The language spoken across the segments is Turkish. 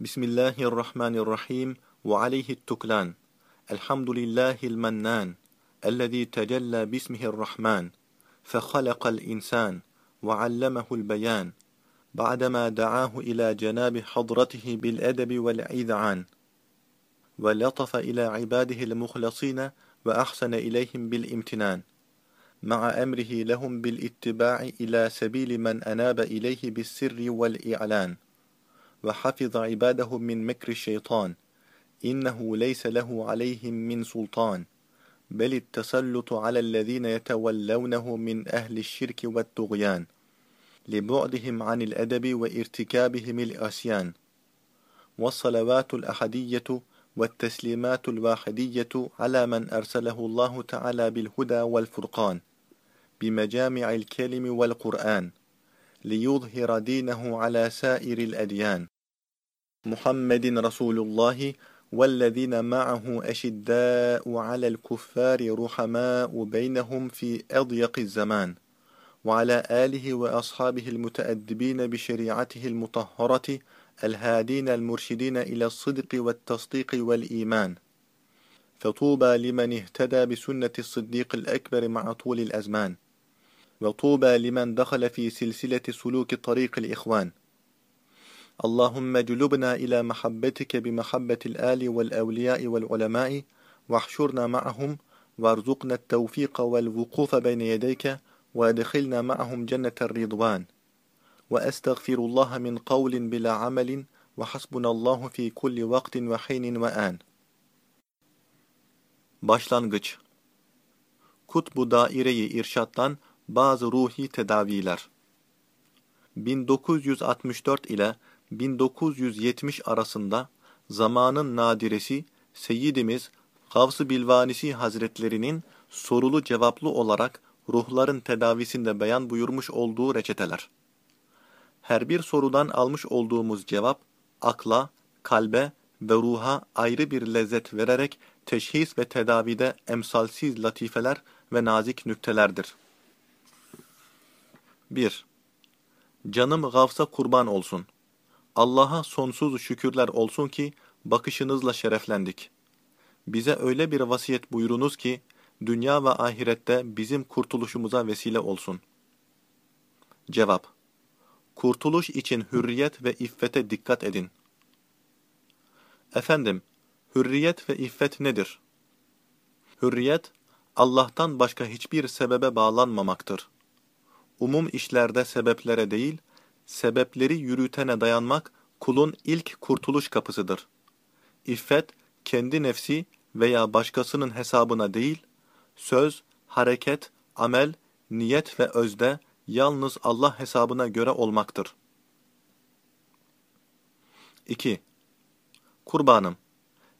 بسم الله الرحمن الرحيم وعليه التكلان الحمد لله المنان الذي تجلى باسمه الرحمن فخلق الإنسان وعلمه البيان بعدما دعاه إلى جناب حضرته بالأدب والإذعان ولطف إلى عباده المخلصين وأحسن إليهم بالامتنان مع أمره لهم بالاتباع إلى سبيل من أناب إليه بالسر والإعلان وحفظ عباده من مكر الشيطان إنه ليس له عليهم من سلطان بل التسلط على الذين يتولونه من أهل الشرك والطغيان لبعدهم عن الأدب وارتكابهم العصيان والصلوات الأحدية والتسليمات الواحدية على من أرسله الله تعالى بالهدى والفرقان بمجامع الكلم والقرآن ليظهر دينه على سائر الأديان. محمد رسول الله والذين معه أشداء على الكفار رحماء بينهم في أضيق الزمان وعلى آله وأصحابه المتأدبين بشريعته المطهرة الهادين المرشدين إلى الصدق والتصديق والإيمان. فطوبى لمن اهتدى بسنة الصديق الأكبر مع طول الأزمان. وطوبى لمن دخل في سلسلة سلوك طريق الإخوان. اللهم جلبنا إلى محبتك بمحبة الآل والأولياء والعلماء واحشرنا معهم وارزقنا التوفيق والوقوف بين يديك وادخلنا معهم جنة الرضوان. وأستغفر الله من قول بلا عمل وحسبنا الله في كل وقت وحين وآن. Başlangıç Kutbu Daire-i bazı ruhi tedaviler 1964 ile 1970 arasında zamanın nadiresi Seyyidimiz Gavs-ı Bilvanisi Hazretlerinin sorulu cevaplı olarak ruhların tedavisinde beyan buyurmuş olduğu reçeteler. Her bir sorudan almış olduğumuz cevap, akla, kalbe ve ruha ayrı bir lezzet vererek teşhis ve tedavide emsalsiz latifeler ve nazik nüktelerdir. 1. Canım gavsa kurban olsun. Allah'a sonsuz şükürler olsun ki bakışınızla şereflendik. Bize öyle bir vasiyet buyurunuz ki, dünya ve ahirette bizim kurtuluşumuza vesile olsun. Cevap Kurtuluş için hürriyet ve iffete dikkat edin. Efendim, hürriyet ve iffet nedir? Hürriyet, Allah'tan başka hiçbir sebebe bağlanmamaktır. Umum işlerde sebeplere değil, sebepleri yürütene dayanmak kulun ilk kurtuluş kapısıdır. İffet, kendi nefsi veya başkasının hesabına değil, söz, hareket, amel, niyet ve özde yalnız Allah hesabına göre olmaktır. 2. Kurbanım,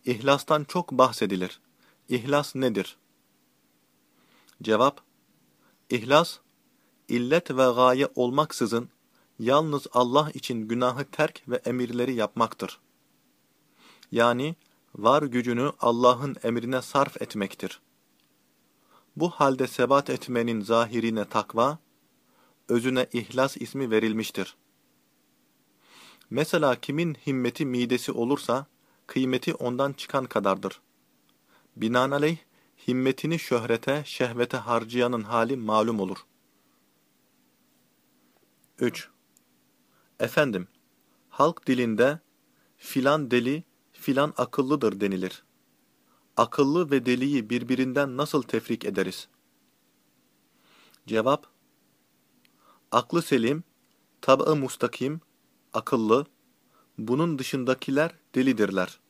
İhlastan çok bahsedilir. İhlas nedir? Cevap, İhlas, illet ve gaye olmaksızın yalnız Allah için günahı terk ve emirleri yapmaktır. Yani var gücünü Allah'ın emrine sarf etmektir. Bu halde sebat etmenin zahirine takva, özüne ihlas ismi verilmiştir. Mesela kimin himmeti midesi olursa, kıymeti ondan çıkan kadardır. Binaenaleyh, himmetini şöhrete, şehvete harcayanın hali malum olur. 3. Efendim, halk dilinde filan deli, filan akıllıdır denilir. Akıllı ve deliyi birbirinden nasıl tefrik ederiz? Cevap, aklı selim, tab'ı mustakim, akıllı, bunun dışındakiler delidirler.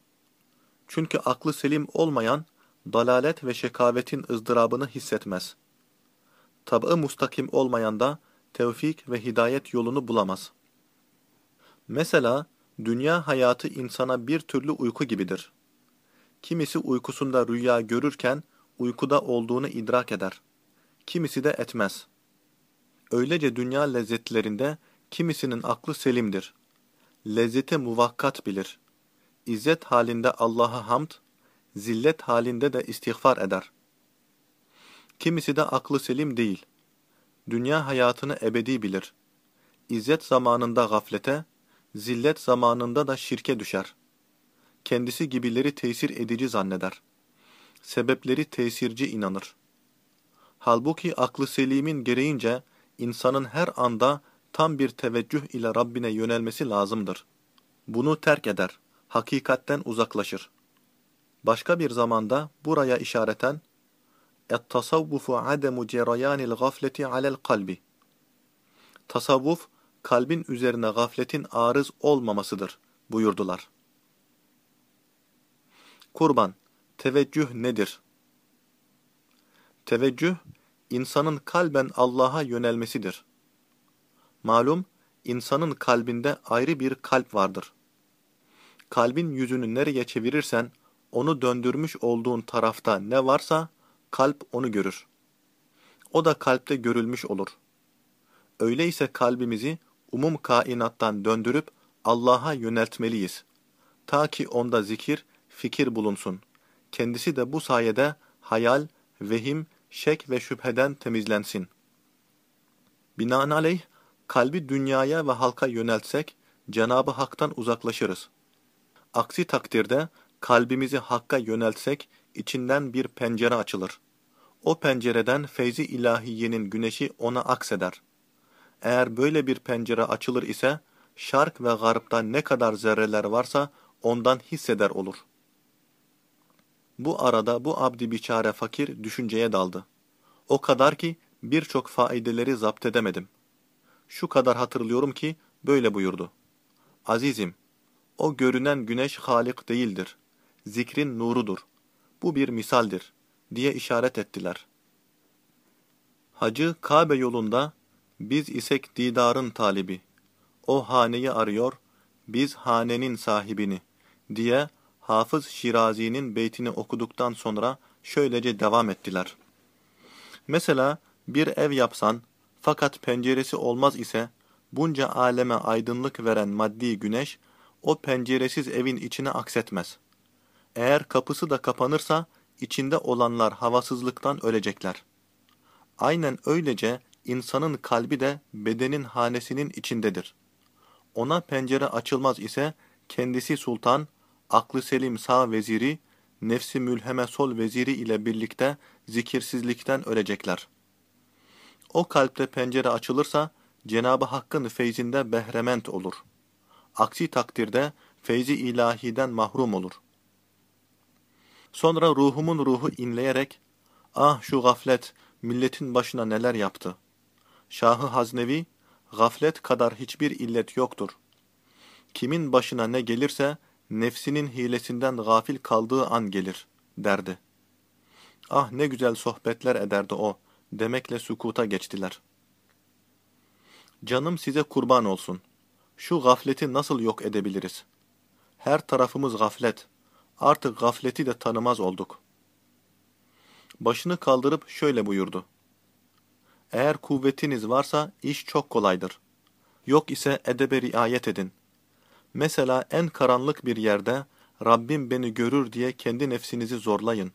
Çünkü aklı selim olmayan, dalalet ve şekavetin ızdırabını hissetmez. Tab'ı mustakim olmayan da, tevfik ve hidayet yolunu bulamaz. Mesela, dünya hayatı insana bir türlü uyku gibidir. Kimisi uykusunda rüya görürken, uykuda olduğunu idrak eder. Kimisi de etmez. Öylece dünya lezzetlerinde, kimisinin aklı selimdir. Lezzete muvakkat bilir. İzzet halinde Allah'a hamd, zillet halinde de istiğfar eder. Kimisi de aklı selim değil. Dünya hayatını ebedi bilir. İzzet zamanında gaflete, zillet zamanında da şirke düşer. Kendisi gibileri tesir edici zanneder. Sebepleri tesirci inanır. Halbuki aklı selimin gereğince insanın her anda tam bir teveccüh ile Rabbine yönelmesi lazımdır. Bunu terk eder, hakikatten uzaklaşır. Başka bir zamanda buraya işareten Et-tasavvufu ademu cereyanil gafleti alel kalbi. Tasavvuf, kalbin üzerine gafletin arız olmamasıdır buyurdular. Kurban, teveccüh nedir? Teveccüh, insanın kalben Allah'a yönelmesidir. Malum, insanın kalbinde ayrı bir kalp vardır. Kalbin yüzünü nereye çevirirsen, onu döndürmüş olduğun tarafta ne varsa kalp onu görür. O da kalpte görülmüş olur. Öyleyse kalbimizi umum kainattan döndürüp Allah'a yöneltmeliyiz. Ta ki onda zikir, fikir bulunsun. Kendisi de bu sayede hayal, vehim, şek ve şüpheden temizlensin. Binaenaleyh, kalbi dünyaya ve halka yöneltsek, Cenabı Hak'tan uzaklaşırız. Aksi takdirde, kalbimizi Hakk'a yöneltsek, içinden bir pencere açılır. O pencereden feyzi ilahiyenin güneşi ona akseder. Eğer böyle bir pencere açılır ise, şark ve garpta ne kadar zerreler varsa ondan hisseder olur. Bu arada bu abdi biçare fakir düşünceye daldı. O kadar ki birçok faideleri zapt edemedim. Şu kadar hatırlıyorum ki böyle buyurdu. Azizim, o görünen güneş halik değildir. Zikrin nurudur. Bu bir misaldir, diye işaret ettiler. Hacı Kabe yolunda, biz isek didarın talibi, o haneyi arıyor, biz hanenin sahibini, diye Hafız Şirazi'nin beytini okuduktan sonra şöylece devam ettiler. Mesela bir ev yapsan, fakat penceresi olmaz ise, bunca aleme aydınlık veren maddi güneş, o penceresiz evin içine aksetmez. Eğer kapısı da kapanırsa, içinde olanlar havasızlıktan ölecekler. Aynen öylece insanın kalbi de bedenin hanesinin içindedir. Ona pencere açılmaz ise kendisi sultan, aklı selim sağ veziri, nefsi mülheme sol veziri ile birlikte zikirsizlikten ölecekler. O kalpte pencere açılırsa Cenabı Hakk'ın feyzinde behrement olur. Aksi takdirde feyzi ilahiden mahrum olur. Sonra ruhumun ruhu inleyerek, ah şu gaflet milletin başına neler yaptı. Şahı Haznevi, gaflet kadar hiçbir illet yoktur. Kimin başına ne gelirse, nefsinin hilesinden gafil kaldığı an gelir, derdi. Ah ne güzel sohbetler ederdi o, demekle sukuta geçtiler. Canım size kurban olsun. Şu gafleti nasıl yok edebiliriz? Her tarafımız gaflet. Artık gafleti de tanımaz olduk. Başını kaldırıp şöyle buyurdu. Eğer kuvvetiniz varsa iş çok kolaydır. Yok ise edebe riayet edin. Mesela en karanlık bir yerde Rabbim beni görür diye kendi nefsinizi zorlayın.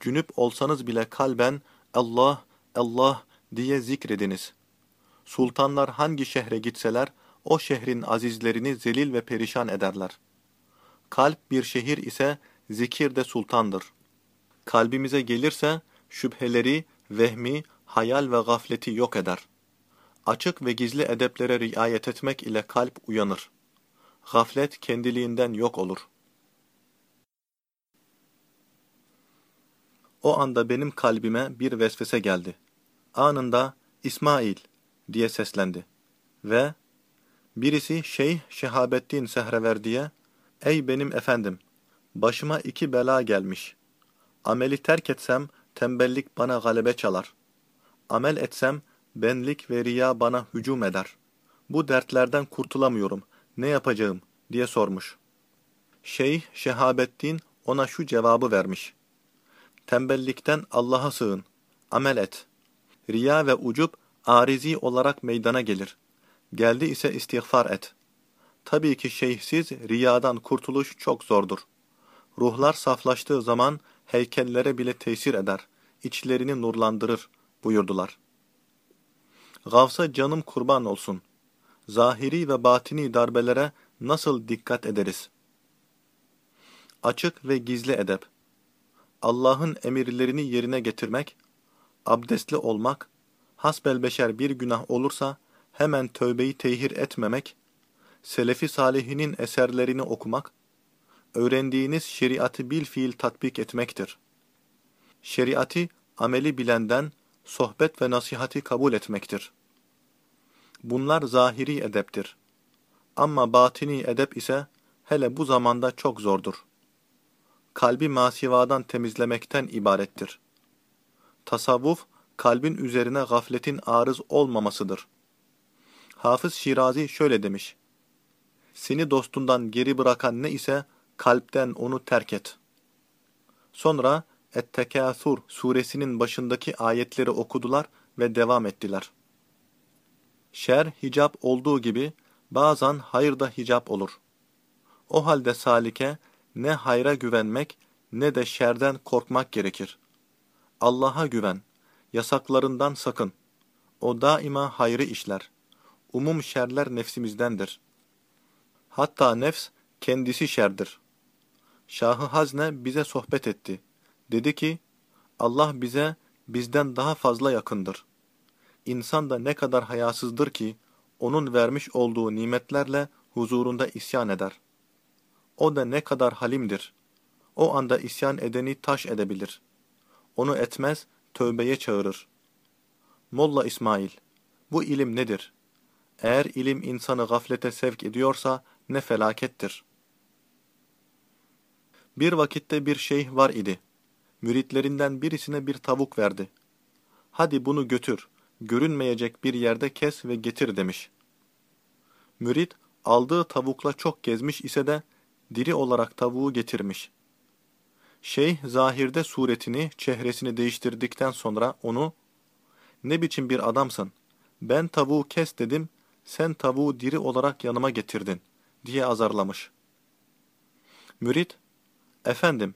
Cünüp olsanız bile kalben Allah, Allah diye zikrediniz. Sultanlar hangi şehre gitseler o şehrin azizlerini zelil ve perişan ederler. Kalp bir şehir ise zikir de sultandır. Kalbimize gelirse şüpheleri, vehmi, hayal ve gafleti yok eder. Açık ve gizli edeplere riayet etmek ile kalp uyanır. Gaflet kendiliğinden yok olur. O anda benim kalbime bir vesvese geldi. Anında İsmail diye seslendi. Ve birisi Şeyh Şehabettin Sehreverdi'ye Ey benim efendim! Başıma iki bela gelmiş. Ameli terk etsem tembellik bana galebe çalar. Amel etsem benlik ve riya bana hücum eder. Bu dertlerden kurtulamıyorum. Ne yapacağım? diye sormuş. Şeyh Şehabettin ona şu cevabı vermiş. Tembellikten Allah'a sığın. Amel et. Riya ve ucup arizi olarak meydana gelir. Geldi ise istiğfar et. Tabii ki şeyhsiz riyadan kurtuluş çok zordur. Ruhlar saflaştığı zaman heykellere bile tesir eder, içlerini nurlandırır buyurdular. Gavsa canım kurban olsun. zahiri ve batini darbelere nasıl dikkat ederiz? Açık ve gizli edep. Allah'ın emirlerini yerine getirmek, abdestli olmak, hasbelbeşer bir günah olursa hemen tövbeyi tehir etmemek, Selefi salihinin eserlerini okumak, öğrendiğiniz şeriatı bil fiil tatbik etmektir. Şeriatı ameli bilenden sohbet ve nasihati kabul etmektir. Bunlar zahiri edeptir. Ama batini edep ise hele bu zamanda çok zordur. Kalbi masivadan temizlemekten ibarettir. Tasavvuf, kalbin üzerine gafletin arız olmamasıdır. Hafız Şirazi şöyle demiş. Seni dostundan geri bırakan ne ise kalpten onu terk et. Sonra Et-Tekâthur suresinin başındaki ayetleri okudular ve devam ettiler. Şer hicap olduğu gibi bazen hayır da hicap olur. O halde salike ne hayra güvenmek ne de şerden korkmak gerekir. Allah'a güven, yasaklarından sakın. O daima hayrı işler. Umum şerler nefsimizdendir. Hatta nefs kendisi şerdir. Şahı Hazne bize sohbet etti. Dedi ki, Allah bize bizden daha fazla yakındır. İnsan da ne kadar hayasızdır ki, onun vermiş olduğu nimetlerle huzurunda isyan eder. O da ne kadar halimdir. O anda isyan edeni taş edebilir. Onu etmez, tövbeye çağırır. Molla İsmail, bu ilim nedir? Eğer ilim insanı gaflete sevk ediyorsa ne felakettir. Bir vakitte bir şeyh var idi. Müritlerinden birisine bir tavuk verdi. Hadi bunu götür, görünmeyecek bir yerde kes ve getir demiş. Mürit, aldığı tavukla çok gezmiş ise de, diri olarak tavuğu getirmiş. Şeyh, zahirde suretini, çehresini değiştirdikten sonra onu, ''Ne biçim bir adamsın, ben tavuğu kes dedim, sen tavuğu diri olarak yanıma getirdin.'' Diye azarlamış. Mürit, ''Efendim,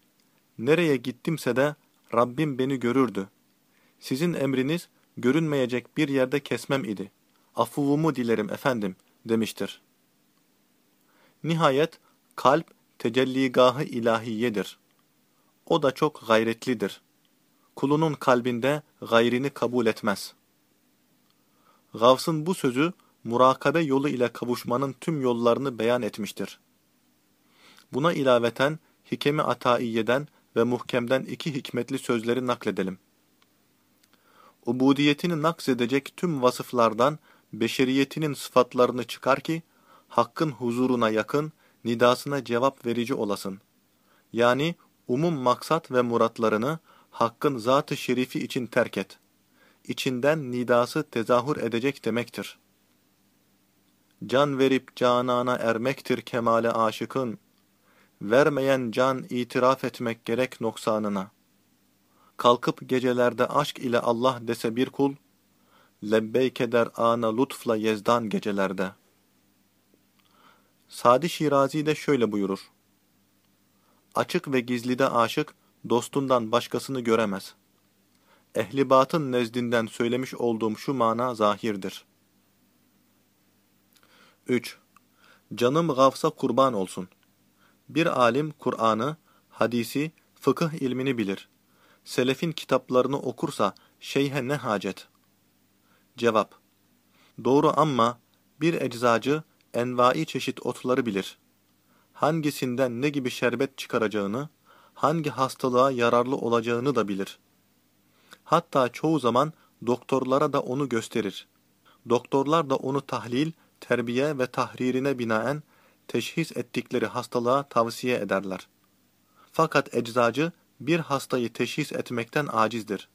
Nereye gittimse de Rabbim beni görürdü. Sizin emriniz görünmeyecek bir yerde kesmem idi. Afuvumu dilerim efendim demiştir. Nihayet kalp tecelligahı ilahiyedir. O da çok gayretlidir. Kulunun kalbinde gayrini kabul etmez. Gavs'ın bu sözü murakabe yolu ile kavuşmanın tüm yollarını beyan etmiştir. Buna ilaveten Hikemi Ataiye'den ve muhkemden iki hikmetli sözleri nakledelim. Ubudiyetini nakzedecek tüm vasıflardan beşeriyetinin sıfatlarını çıkar ki, hakkın huzuruna yakın, nidasına cevap verici olasın. Yani umum maksat ve muratlarını hakkın zat-ı şerifi için terk et. İçinden nidası tezahür edecek demektir. Can verip canana ermektir kemale aşıkın, Vermeyen can itiraf etmek gerek noksanına. Kalkıp gecelerde aşk ile Allah dese bir kul, lebbeyk eder ana lütfla yezdan gecelerde. Sadi Şirazi de şöyle buyurur. Açık ve gizlide aşık, dostundan başkasını göremez. Ehlibatın nezdinden söylemiş olduğum şu mana zahirdir. 3. Canım gavsa kurban olsun. Bir alim Kur'an'ı, hadisi, fıkıh ilmini bilir. Selefin kitaplarını okursa şeyhe ne hacet? Cevap Doğru ama bir eczacı envai çeşit otları bilir. Hangisinden ne gibi şerbet çıkaracağını, hangi hastalığa yararlı olacağını da bilir. Hatta çoğu zaman doktorlara da onu gösterir. Doktorlar da onu tahlil, terbiye ve tahririne binaen teşhis ettikleri hastalığa tavsiye ederler. Fakat eczacı bir hastayı teşhis etmekten acizdir.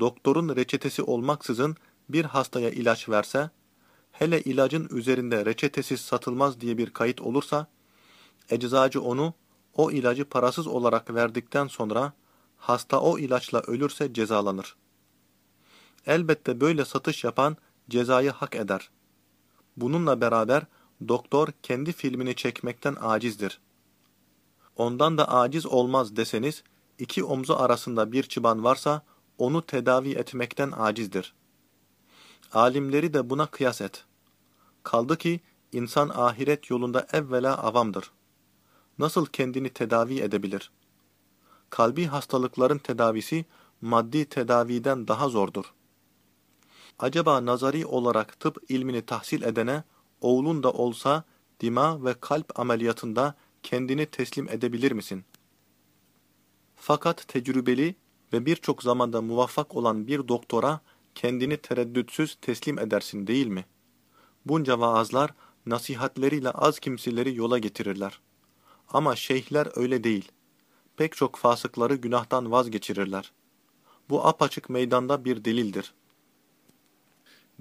Doktorun reçetesi olmaksızın bir hastaya ilaç verse, hele ilacın üzerinde reçetesiz satılmaz diye bir kayıt olursa, eczacı onu o ilacı parasız olarak verdikten sonra hasta o ilaçla ölürse cezalanır. Elbette böyle satış yapan cezayı hak eder. Bununla beraber doktor kendi filmini çekmekten acizdir. Ondan da aciz olmaz deseniz, iki omzu arasında bir çıban varsa, onu tedavi etmekten acizdir. Alimleri de buna kıyas et. Kaldı ki insan ahiret yolunda evvela avamdır. Nasıl kendini tedavi edebilir? Kalbi hastalıkların tedavisi maddi tedaviden daha zordur. Acaba nazari olarak tıp ilmini tahsil edene, oğlun da olsa dima ve kalp ameliyatında kendini teslim edebilir misin? Fakat tecrübeli ve birçok zamanda muvaffak olan bir doktora kendini tereddütsüz teslim edersin değil mi? Bunca vaazlar nasihatleriyle az kimseleri yola getirirler. Ama şeyhler öyle değil. Pek çok fasıkları günahtan vazgeçirirler. Bu apaçık meydanda bir delildir.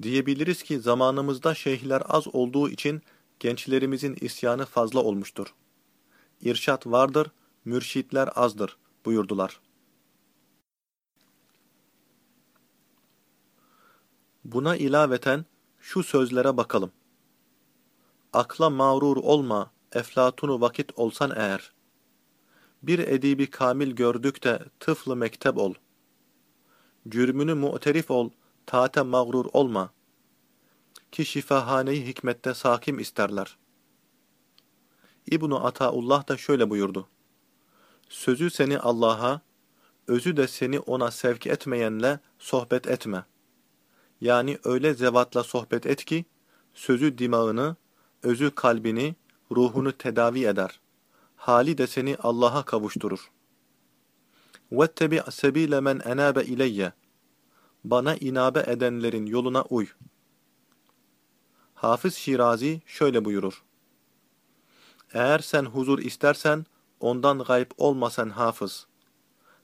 Diyebiliriz ki zamanımızda şeyhler az olduğu için gençlerimizin isyanı fazla olmuştur. İrşat vardır, mürşitler azdır buyurdular. Buna ilaveten şu sözlere bakalım. Akla mağrur olma, eflatunu vakit olsan eğer. Bir edibi kamil gördük de tıflı mektep ol. Cürmünü mu'terif ol, taate mağrur olma. Ki şifahaneyi hikmette sakim isterler. İbnu Ataullah da şöyle buyurdu. Sözü seni Allah'a, özü de seni ona sevk etmeyenle sohbet etme. Yani öyle zevatla sohbet et ki, sözü dimağını, özü kalbini, ruhunu tedavi eder. Hali de seni Allah'a kavuşturur. وَاتَّبِعْ سَب۪يلَ مَنْ اَنَابَ اِلَيَّ bana inabe edenlerin yoluna uy. Hafız Şirazi şöyle buyurur. Eğer sen huzur istersen, ondan gayb olmasan hafız.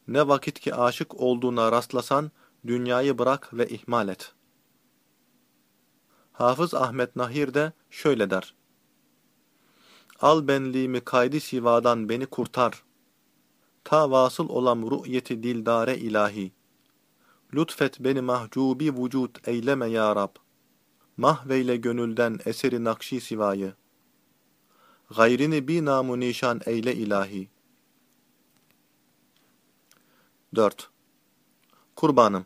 Ne vakit ki aşık olduğuna rastlasan, dünyayı bırak ve ihmal et. Hafız Ahmet Nahir de şöyle der. Al benliğimi kaydı sivadan beni kurtar. Ta vasıl olam ru'yeti dildare ilahi. Lütfet beni mahcubi vücut eyleme ya Rab. Mahveyle gönülden eseri nakşi sivayı. Gayrini bi namu nişan eyle ilahi. 4. Kurbanım.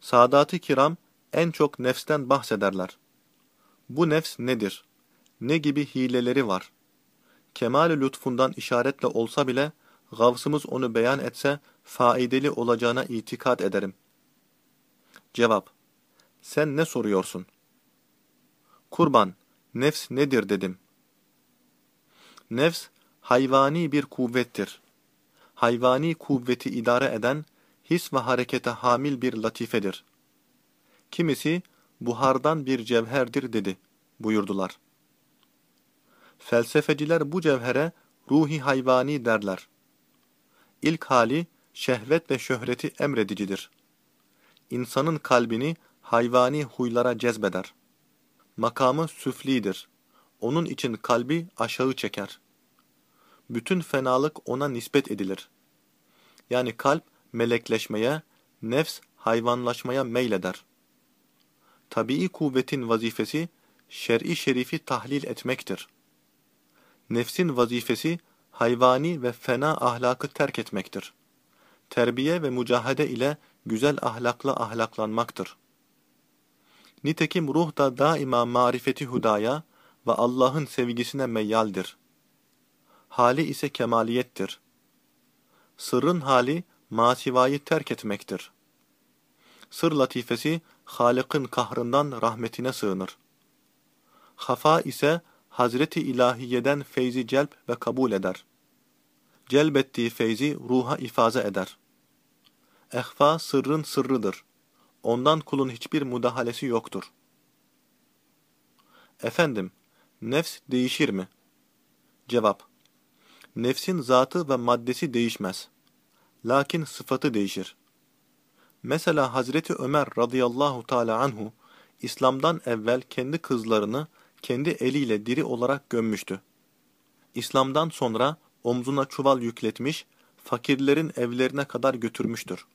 Sadat-ı kiram en çok nefsten bahsederler. Bu nefs nedir? Ne gibi hileleri var? Kemal-i lütfundan işaretle olsa bile, gavsımız onu beyan etse, faidalı olacağına itikad ederim. Cevap. Sen ne soruyorsun? Kurban, nefs nedir dedim. Nefs, hayvani bir kuvvettir. Hayvani kuvveti idare eden, his ve harekete hamil bir latifedir. Kimisi, buhardan bir cevherdir dedi, buyurdular. Felsefeciler bu cevhere ruhi hayvani derler. İlk hali, şehvet ve şöhreti emredicidir. İnsanın kalbini hayvani huylara cezbeder. Makamı süflidir. Onun için kalbi aşağı çeker. Bütün fenalık ona nispet edilir. Yani kalp melekleşmeye, nefs hayvanlaşmaya meyleder. Tabii kuvvetin vazifesi, şer'i şerifi tahlil etmektir. Nefsin vazifesi, hayvani ve fena ahlakı terk etmektir. Terbiye ve mücahede ile güzel ahlakla ahlaklanmaktır. Nitekim ruh da daima marifeti hudaya ve Allah'ın sevgisine meyyaldir. Hali ise kemaliyettir. Sırrın hali masivayı terk etmektir. Sır latifesi Halık'ın kahrından rahmetine sığınır. Hafa ise Hazreti İlahiye'den feyzi celp ve kabul eder. Celbettiği feyzi ruha ifaze eder. Ehfa sırrın sırrıdır. Ondan kulun hiçbir mudahalesi yoktur. Efendim, nefs değişir mi? Cevap Nefsin zatı ve maddesi değişmez. Lakin sıfatı değişir. Mesela Hazreti Ömer radıyallahu teala anhu, İslam'dan evvel kendi kızlarını kendi eliyle diri olarak gömmüştü. İslam'dan sonra omzuna çuval yükletmiş, fakirlerin evlerine kadar götürmüştür.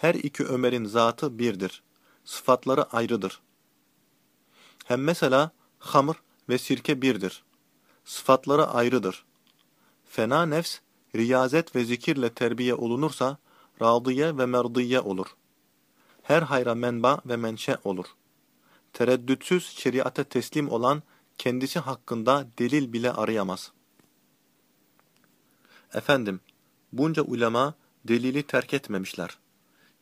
Her iki Ömer'in zatı birdir, sıfatları ayrıdır. Hem mesela hamur ve sirke birdir, sıfatları ayrıdır. Fena nefs, riyazet ve zikirle terbiye olunursa, radiye ve merdiye olur. Her hayra menba ve menşe olur. tereddütsüz şeriata teslim olan kendisi hakkında delil bile arayamaz. Efendim, bunca ulema delili terk etmemişler.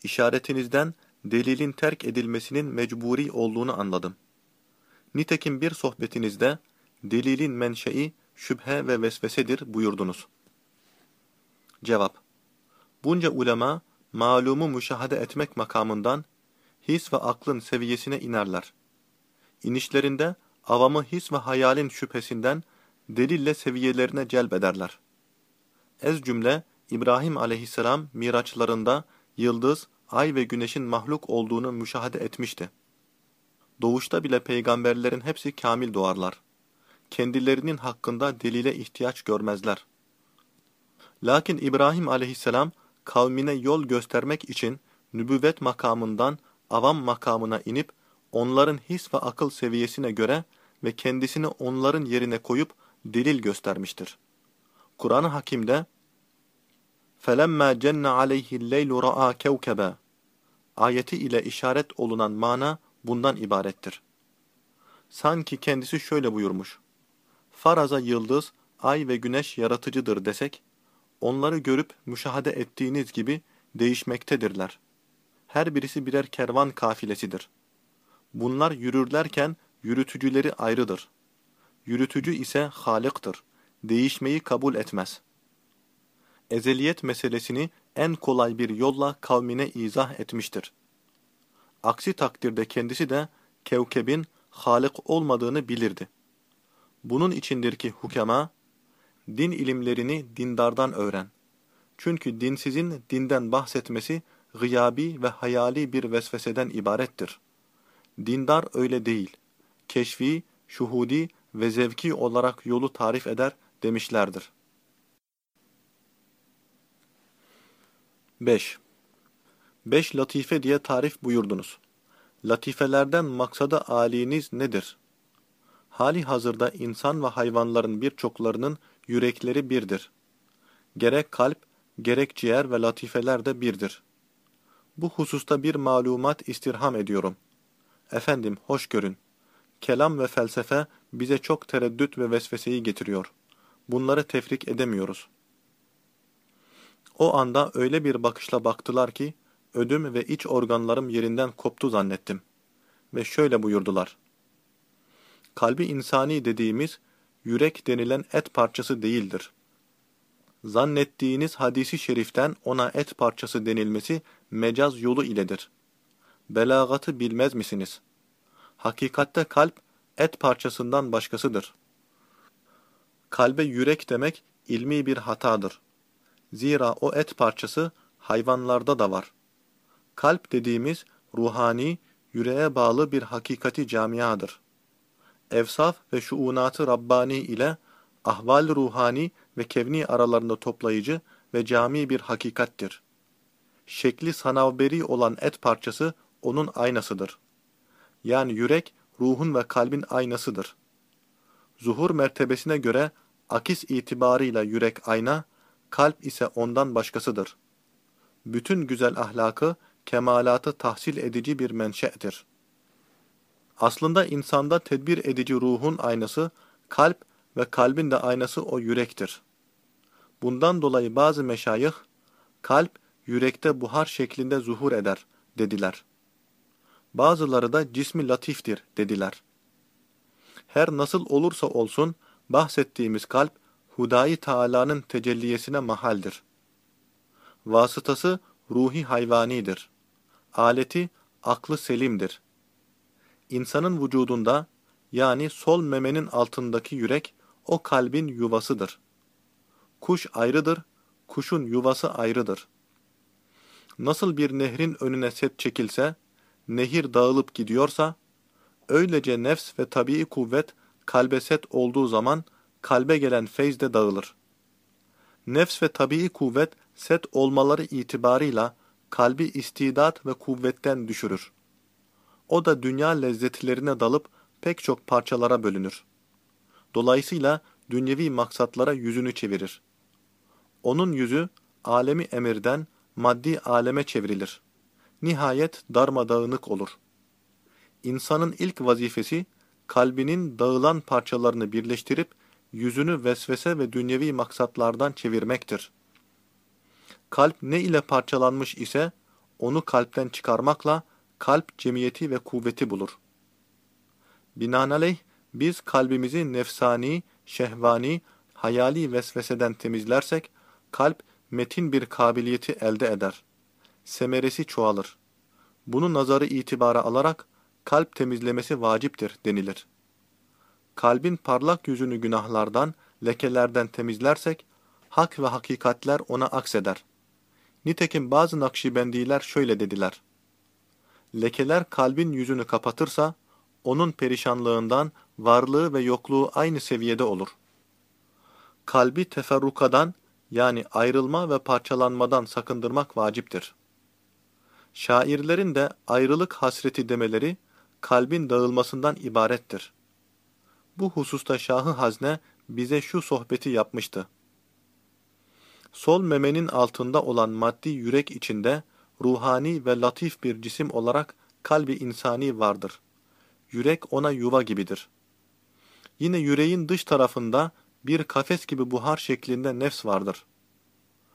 İşaretinizden delilin terk edilmesinin mecburi olduğunu anladım. Nitekim bir sohbetinizde delilin menşei şüphe ve vesvesedir buyurdunuz. Cevap Bunca ulema malumu müşahede etmek makamından his ve aklın seviyesine inerler. İnişlerinde avamı his ve hayalin şüphesinden delille seviyelerine celbederler. Ez cümle İbrahim aleyhisselam miraçlarında yıldız, ay ve güneşin mahluk olduğunu müşahede etmişti. Doğuşta bile peygamberlerin hepsi kamil doğarlar. Kendilerinin hakkında delile ihtiyaç görmezler. Lakin İbrahim aleyhisselam kavmine yol göstermek için nübüvvet makamından avam makamına inip onların his ve akıl seviyesine göre ve kendisini onların yerine koyup delil göstermiştir. Kur'an-ı Hakim'de فَلَمَّا جَنَّ عَلَيْهِ اللَّيْلُ رَآ كَوْكَبًا ayeti ile işaret olunan mana bundan ibarettir. Sanki kendisi şöyle buyurmuş. Faraza yıldız, ay ve güneş yaratıcıdır desek, onları görüp müşahede ettiğiniz gibi değişmektedirler. Her birisi birer kervan kafilesidir. Bunlar yürürlerken yürütücüleri ayrıdır. Yürütücü ise Halık'tır. Değişmeyi kabul etmez. Ezeliyet meselesini en kolay bir yolla kavmine izah etmiştir. Aksi takdirde kendisi de kevkebin Halık olmadığını bilirdi. Bunun içindir ki hukema, din ilimlerini dindardan öğren. Çünkü dinsizin dinden bahsetmesi gıyabi ve hayali bir vesveseden ibarettir. Dindar öyle değil. Keşfi, şuhudi ve zevki olarak yolu tarif eder demişlerdir. 5. Beş latife diye tarif buyurdunuz. Latifelerden maksadı âliniz nedir? Hali hazırda insan ve hayvanların birçoklarının yürekleri birdir. Gerek kalp, gerek ciğer ve latifeler de birdir. Bu hususta bir malumat istirham ediyorum. Efendim, hoş görün. Kelam ve felsefe bize çok tereddüt ve vesveseyi getiriyor. Bunları tefrik edemiyoruz. O anda öyle bir bakışla baktılar ki, ödüm ve iç organlarım yerinden koptu zannettim. Ve şöyle buyurdular. Kalbi insani dediğimiz, yürek denilen et parçası değildir. Zannettiğiniz hadisi şeriften ona et parçası denilmesi mecaz yolu iledir. Belagatı bilmez misiniz? Hakikatte kalp et parçasından başkasıdır. Kalbe yürek demek ilmi bir hatadır. Zira o et parçası hayvanlarda da var. Kalp dediğimiz ruhani, yüreğe bağlı bir hakikati camiadır. Evsaf ve şuunatı Rabbani ile ahval ruhani ve kevni aralarında toplayıcı ve cami bir hakikattir. Şekli sanavberi olan et parçası onun aynasıdır. Yani yürek, ruhun ve kalbin aynasıdır. Zuhur mertebesine göre akis itibarıyla yürek ayna, kalp ise ondan başkasıdır. Bütün güzel ahlakı, kemalatı tahsil edici bir menşe'tir. Aslında insanda tedbir edici ruhun aynası, kalp ve kalbin de aynası o yürektir. Bundan dolayı bazı meşayih, kalp yürekte buhar şeklinde zuhur eder, dediler. Bazıları da cismi latiftir, dediler. Her nasıl olursa olsun, bahsettiğimiz kalp, Hudayi Teala'nın tecelliyesine mahaldir. Vasıtası ruhi hayvanidir. Aleti aklı selimdir. İnsanın vücudunda yani sol memenin altındaki yürek o kalbin yuvasıdır. Kuş ayrıdır, kuşun yuvası ayrıdır. Nasıl bir nehrin önüne set çekilse, nehir dağılıp gidiyorsa, öylece nefs ve tabii kuvvet kalbe set olduğu zaman kalbe gelen feyz de dağılır. Nefs ve tabii kuvvet set olmaları itibarıyla kalbi istidat ve kuvvetten düşürür. O da dünya lezzetlerine dalıp pek çok parçalara bölünür. Dolayısıyla dünyevi maksatlara yüzünü çevirir. Onun yüzü alemi emirden maddi aleme çevrilir. Nihayet darmadağınık olur. İnsanın ilk vazifesi, kalbinin dağılan parçalarını birleştirip, yüzünü vesvese ve dünyevi maksatlardan çevirmektir. Kalp ne ile parçalanmış ise, onu kalpten çıkarmakla, kalp cemiyeti ve kuvveti bulur. Binaenaleyh, biz kalbimizi nefsani, şehvani, hayali vesveseden temizlersek, kalp metin bir kabiliyeti elde eder. Semeresi çoğalır. Bunu nazarı itibara alarak, kalp temizlemesi vaciptir denilir. Kalbin parlak yüzünü günahlardan, lekelerden temizlersek, hak ve hakikatler ona akseder. Nitekim bazı Nakşibendiler şöyle dediler. Lekeler kalbin yüzünü kapatırsa, onun perişanlığından varlığı ve yokluğu aynı seviyede olur. Kalbi teferrukadan yani ayrılma ve parçalanmadan sakındırmak vaciptir. Şairlerin de ayrılık hasreti demeleri kalbin dağılmasından ibarettir. Bu hususta Şahı Hazne bize şu sohbeti yapmıştı. Sol memenin altında olan maddi yürek içinde ruhani ve latif bir cisim olarak kalbi insani vardır. Yürek ona yuva gibidir. Yine yüreğin dış tarafında bir kafes gibi buhar şeklinde nefs vardır.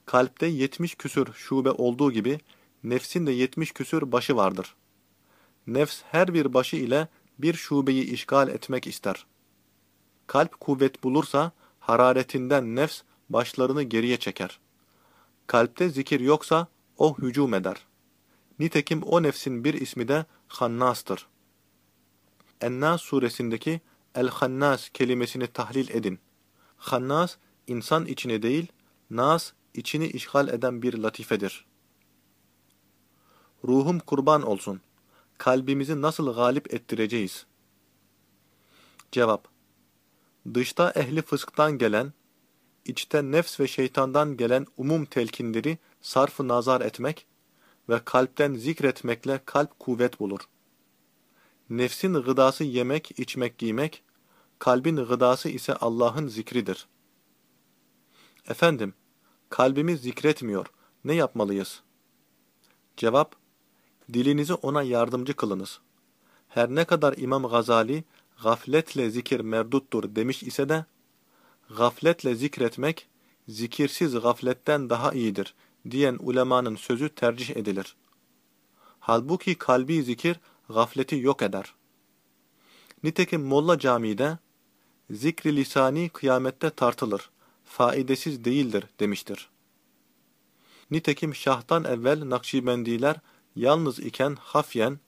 Kalpte yetmiş küsür şube olduğu gibi nefsin de yetmiş küsür başı vardır. Nefs her bir başı ile bir şubeyi işgal etmek ister. Kalp kuvvet bulursa hararetinden nefs başlarını geriye çeker. Kalpte zikir yoksa o hücum eder. Nitekim o nefsin bir ismi de Hannas'tır. Ennas suresindeki El-Hannas kelimesini tahlil edin. Hannas, insan içine değil, nas, içini işgal eden bir latifedir. Ruhum kurban olsun. Kalbimizi nasıl galip ettireceğiz? Cevap Dışta ehli fısktan gelen, içte nefs ve şeytandan gelen umum telkinleri sarfı nazar etmek ve kalpten zikretmekle kalp kuvvet bulur. Nefsin gıdası yemek, içmek, giymek, kalbin gıdası ise Allah'ın zikridir. Efendim, kalbimiz zikretmiyor, ne yapmalıyız? Cevap, dilinizi ona yardımcı kılınız. Her ne kadar İmam Gazali, gafletle zikir merduttur demiş ise de, gafletle zikretmek, zikirsiz gafletten daha iyidir diyen ulemanın sözü tercih edilir. Halbuki kalbi zikir gafleti yok eder. Nitekim Molla Camii'de zikri lisani kıyamette tartılır, faidesiz değildir demiştir. Nitekim şahtan evvel Nakşibendiler yalnız iken hafyen,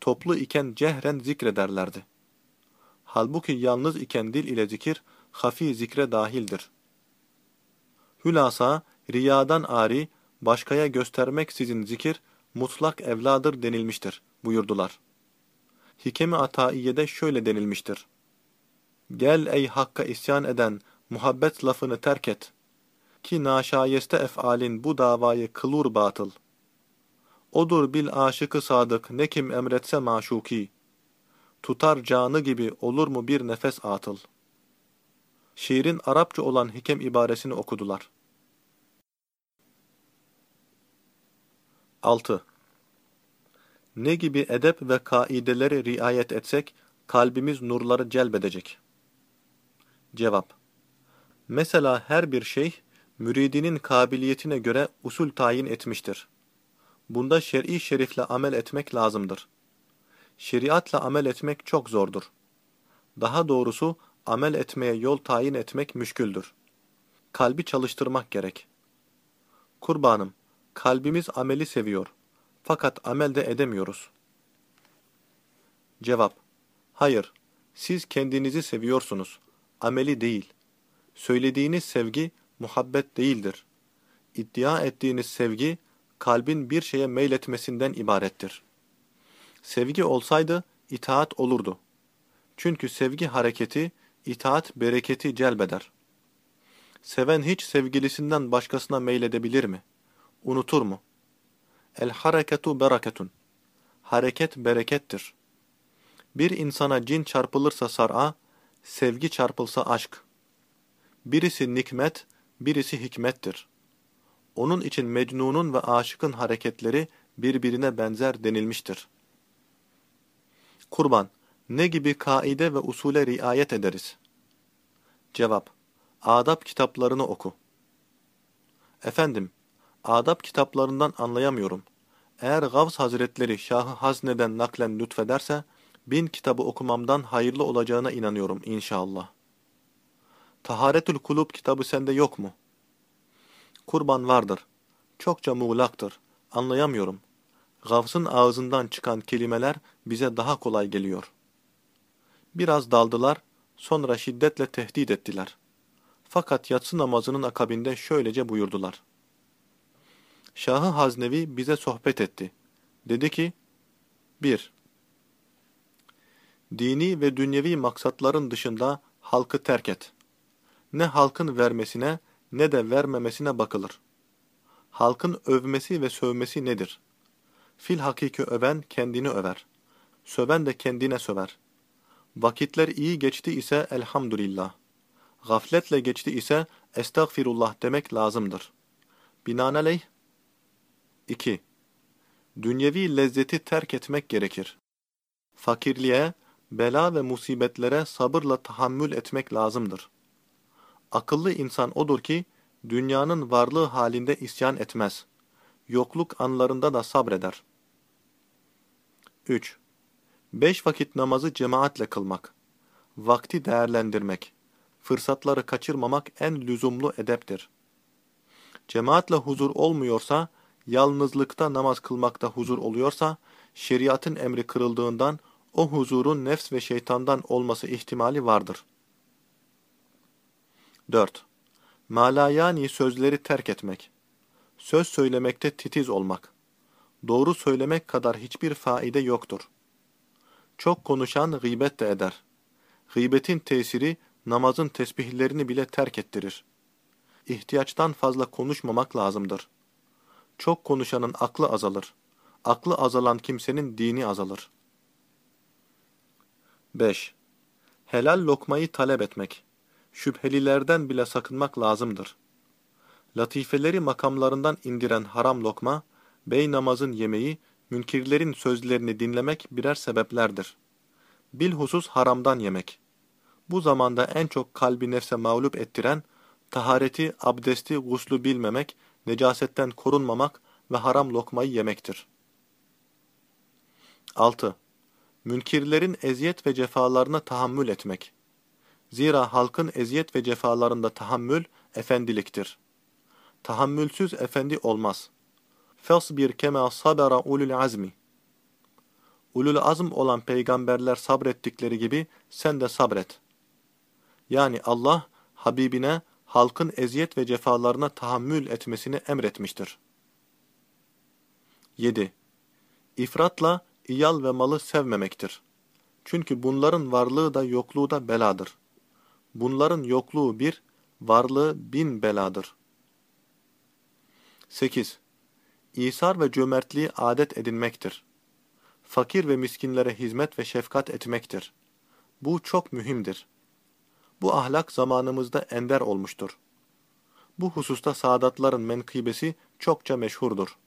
toplu iken cehren zikrederlerdi. Halbuki yalnız iken dil ile zikir, hafi zikre dahildir. Hülasa, riyadan ari, başkaya göstermek sizin zikir, mutlak evladır denilmiştir, buyurdular. Hikemi Ataiye'de şöyle denilmiştir. Gel ey Hakk'a isyan eden, muhabbet lafını terk et. Ki naşayeste efalin bu davayı kılur batıl. Odur bil aşıkı sadık, ne kim emretse maşuki. Tutar canı gibi olur mu bir nefes atıl. Şiirin Arapça olan hikem ibaresini okudular. 6. Ne gibi edep ve kaideleri riayet etsek, kalbimiz nurları celbedecek. Cevap Mesela her bir şey, müridinin kabiliyetine göre usul tayin etmiştir. Bunda şer'i şerifle amel etmek lazımdır. Şeriatla amel etmek çok zordur. Daha doğrusu amel etmeye yol tayin etmek müşküldür. Kalbi çalıştırmak gerek. Kurbanım, kalbimiz ameli seviyor. Fakat amel de edemiyoruz. Cevap Hayır, siz kendinizi seviyorsunuz. Ameli değil. Söylediğiniz sevgi muhabbet değildir. İddia ettiğiniz sevgi, kalbin bir şeye meyletmesinden ibarettir. Sevgi olsaydı, itaat olurdu. Çünkü sevgi hareketi, itaat bereketi celbeder. Seven hiç sevgilisinden başkasına meyledebilir mi? Unutur mu? El hareketu bereketun. Hareket berekettir. Bir insana cin çarpılırsa sar'a, sevgi çarpılsa aşk. Birisi nikmet, birisi hikmettir. Onun için mecnunun ve aşıkın hareketleri birbirine benzer denilmiştir. Kurban, ne gibi kaide ve usule riayet ederiz? Cevap, adab kitaplarını oku. Efendim, adab kitaplarından anlayamıyorum. Eğer Gavs Hazretleri Şahı Hazne'den naklen lütfederse, bin kitabı okumamdan hayırlı olacağına inanıyorum inşallah. Taharetül Kulub kitabı sende yok mu? Kurban vardır. Çokça muğlaktır. Anlayamıyorum. Gavs'ın ağzından çıkan kelimeler bize daha kolay geliyor. Biraz daldılar, sonra şiddetle tehdit ettiler. Fakat yatsı namazının akabinde şöylece buyurdular. Şahı Haznevi bize sohbet etti. Dedi ki, 1. Dini ve dünyevi maksatların dışında halkı terk et. Ne halkın vermesine ne de vermemesine bakılır. Halkın övmesi ve sövmesi nedir? Fil hakiki öven kendini över. Söven de kendine söver. Vakitler iyi geçti ise elhamdülillah. Gafletle geçti ise estağfirullah demek lazımdır. Binaenaleyh 2. Dünyevi lezzeti terk etmek gerekir. Fakirliğe, bela ve musibetlere sabırla tahammül etmek lazımdır. Akıllı insan odur ki, dünyanın varlığı halinde isyan etmez. Yokluk anlarında da sabreder. 3. Beş vakit namazı cemaatle kılmak. Vakti değerlendirmek. Fırsatları kaçırmamak en lüzumlu edeptir. Cemaatle huzur olmuyorsa, yalnızlıkta namaz kılmakta huzur oluyorsa, şeriatın emri kırıldığından o huzurun nefs ve şeytandan olması ihtimali vardır. 4. Malayani sözleri terk etmek. Söz söylemekte titiz olmak. Doğru söylemek kadar hiçbir faide yoktur. Çok konuşan gıybet de eder. Gıybetin tesiri namazın tesbihlerini bile terk ettirir. İhtiyaçtan fazla konuşmamak lazımdır. Çok konuşanın aklı azalır. Aklı azalan kimsenin dini azalır. 5. Helal lokmayı talep etmek. Şüphelilerden bile sakınmak lazımdır. Latifeleri makamlarından indiren haram lokma, bey namazın yemeği, münkirlerin sözlerini dinlemek birer sebeplerdir. Bilhusus haramdan yemek. Bu zamanda en çok kalbi nefse mağlup ettiren, tahareti, abdesti, guslu bilmemek, necasetten korunmamak ve haram lokmayı yemektir. 6. Münkirlerin eziyet ve cefalarına tahammül etmek. Zira halkın eziyet ve cefalarında tahammül, efendiliktir. Tahammülsüz efendi olmaz. Fasbir kema sabara ulul azmi. Ulul azm olan peygamberler sabrettikleri gibi sen de sabret. Yani Allah Habibine halkın eziyet ve cefalarına tahammül etmesini emretmiştir. 7. İfratla iyal ve malı sevmemektir. Çünkü bunların varlığı da yokluğu da beladır. Bunların yokluğu bir, varlığı bin beladır. 8. İsar ve cömertliği adet edinmektir. Fakir ve miskinlere hizmet ve şefkat etmektir. Bu çok mühimdir. Bu ahlak zamanımızda ender olmuştur. Bu hususta saadatların menkıbesi çokça meşhurdur.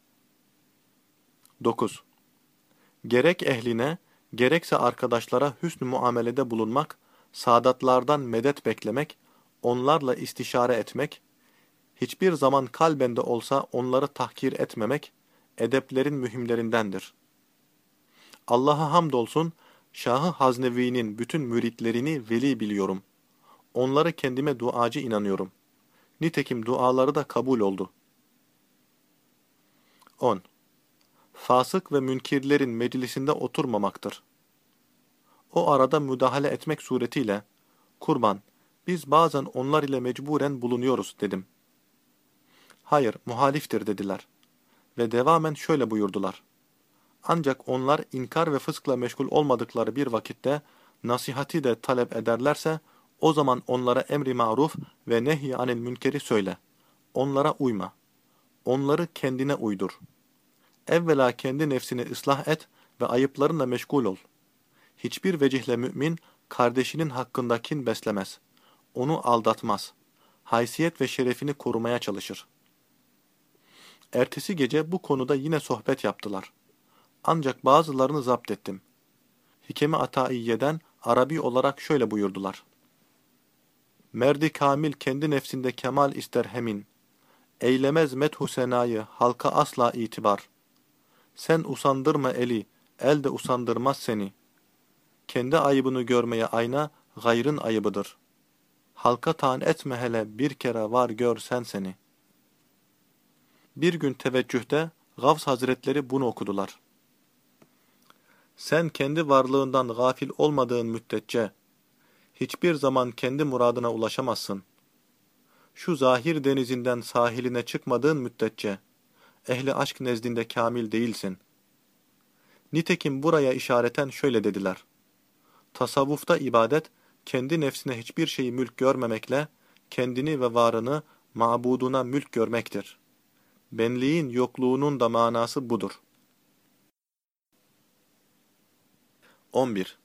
9. Gerek ehline, gerekse arkadaşlara hüsnü muamelede bulunmak, saadatlardan medet beklemek, onlarla istişare etmek, hiçbir zaman kalbende olsa onları tahkir etmemek, edeplerin mühimlerindendir. Allah'a hamdolsun, Şahı Haznevi'nin bütün müritlerini veli biliyorum. Onları kendime duacı inanıyorum. Nitekim duaları da kabul oldu. 10. Fasık ve münkirlerin meclisinde oturmamaktır. O arada müdahale etmek suretiyle, kurban, biz bazen onlar ile mecburen bulunuyoruz dedim. Hayır, muhaliftir dediler. Ve devamen şöyle buyurdular. Ancak onlar inkar ve fıskla meşgul olmadıkları bir vakitte nasihati de talep ederlerse, o zaman onlara emri maruf ve nehy anil münkeri söyle. Onlara uyma. Onları kendine uydur. Evvela kendi nefsini ıslah et ve ayıplarınla meşgul ol. Hiçbir vecihle mümin, kardeşinin hakkında kin beslemez. Onu aldatmaz. Haysiyet ve şerefini korumaya çalışır. Ertesi gece bu konuda yine sohbet yaptılar. Ancak bazılarını zapt ettim. Hikemi Ataiye'den Arabi olarak şöyle buyurdular. Merdi kamil kendi nefsinde kemal ister hemin. Eylemez methu senayı, halka asla itibar. Sen usandırma eli, el de usandırmaz seni. Kendi ayıbını görmeye ayna, gayrın ayıbıdır. Halka taan etme hele, bir kere var gör sen seni. Bir gün teveccühte, Gavs Hazretleri bunu okudular. Sen kendi varlığından gafil olmadığın müddetçe, hiçbir zaman kendi muradına ulaşamazsın. Şu zahir denizinden sahiline çıkmadığın müddetçe, ehli aşk nezdinde kamil değilsin. Nitekim buraya işareten şöyle dediler. Tasavvufta ibadet, kendi nefsine hiçbir şeyi mülk görmemekle, kendini ve varını mabuduna mülk görmektir. Benliğin yokluğunun da manası budur. 11.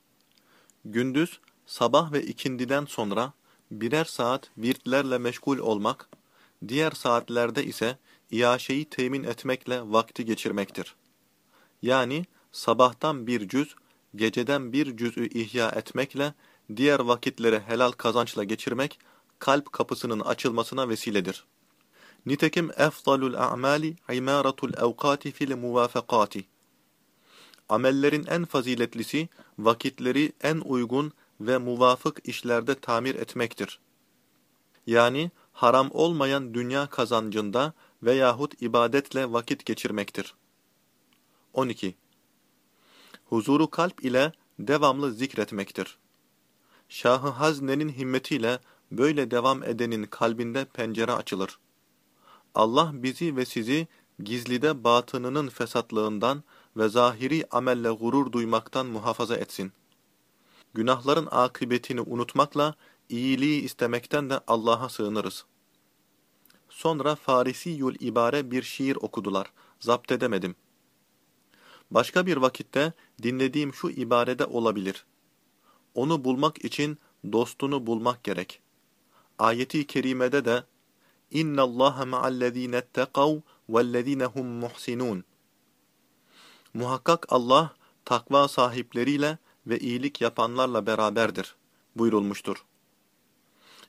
Gündüz, sabah ve ikindiden sonra birer saat virtlerle meşgul olmak, diğer saatlerde ise iaşeyi temin etmekle vakti geçirmektir. Yani sabahtan bir cüz, geceden bir cüz'ü ihya etmekle diğer vakitleri helal kazançla geçirmek, kalp kapısının açılmasına vesiledir. Nitekim efdalul a'mali imaratul evkati fil muvafakati. Amellerin en faziletlisi, vakitleri en uygun ve muvafık işlerde tamir etmektir. Yani haram olmayan dünya kazancında veyahut ibadetle vakit geçirmektir. 12. Huzuru kalp ile devamlı zikretmektir. Şahı Hazne'nin himmetiyle böyle devam edenin kalbinde pencere açılır. Allah bizi ve sizi gizlide batınının fesatlığından ve zahiri amelle gurur duymaktan muhafaza etsin. Günahların akıbetini unutmakla iyiliği istemekten de Allah'a sığınırız. Sonra Farisi Yul ibare bir şiir okudular. Zapt edemedim. Başka bir vakitte dinlediğim şu ibarede olabilir. Onu bulmak için dostunu bulmak gerek. Ayeti kerimede de İnna Allaha ma'allezine ittaqav vellezine hum muhsinun. Muhakkak Allah takva sahipleriyle ve iyilik yapanlarla beraberdir buyurulmuştur.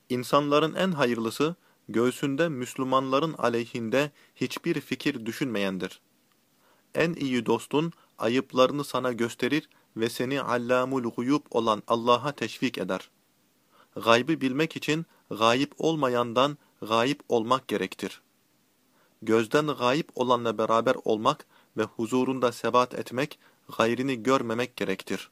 İnsanların en hayırlısı göğsünde Müslümanların aleyhinde hiçbir fikir düşünmeyendir. En iyi dostun ayıplarını sana gösterir ve seni allamul guyub olan Allah'a teşvik eder. Gaybı bilmek için gayip olmayandan gayip olmak gerektir. Gözden gayip olanla beraber olmak ve huzurunda sebat etmek, gayrini görmemek gerektir.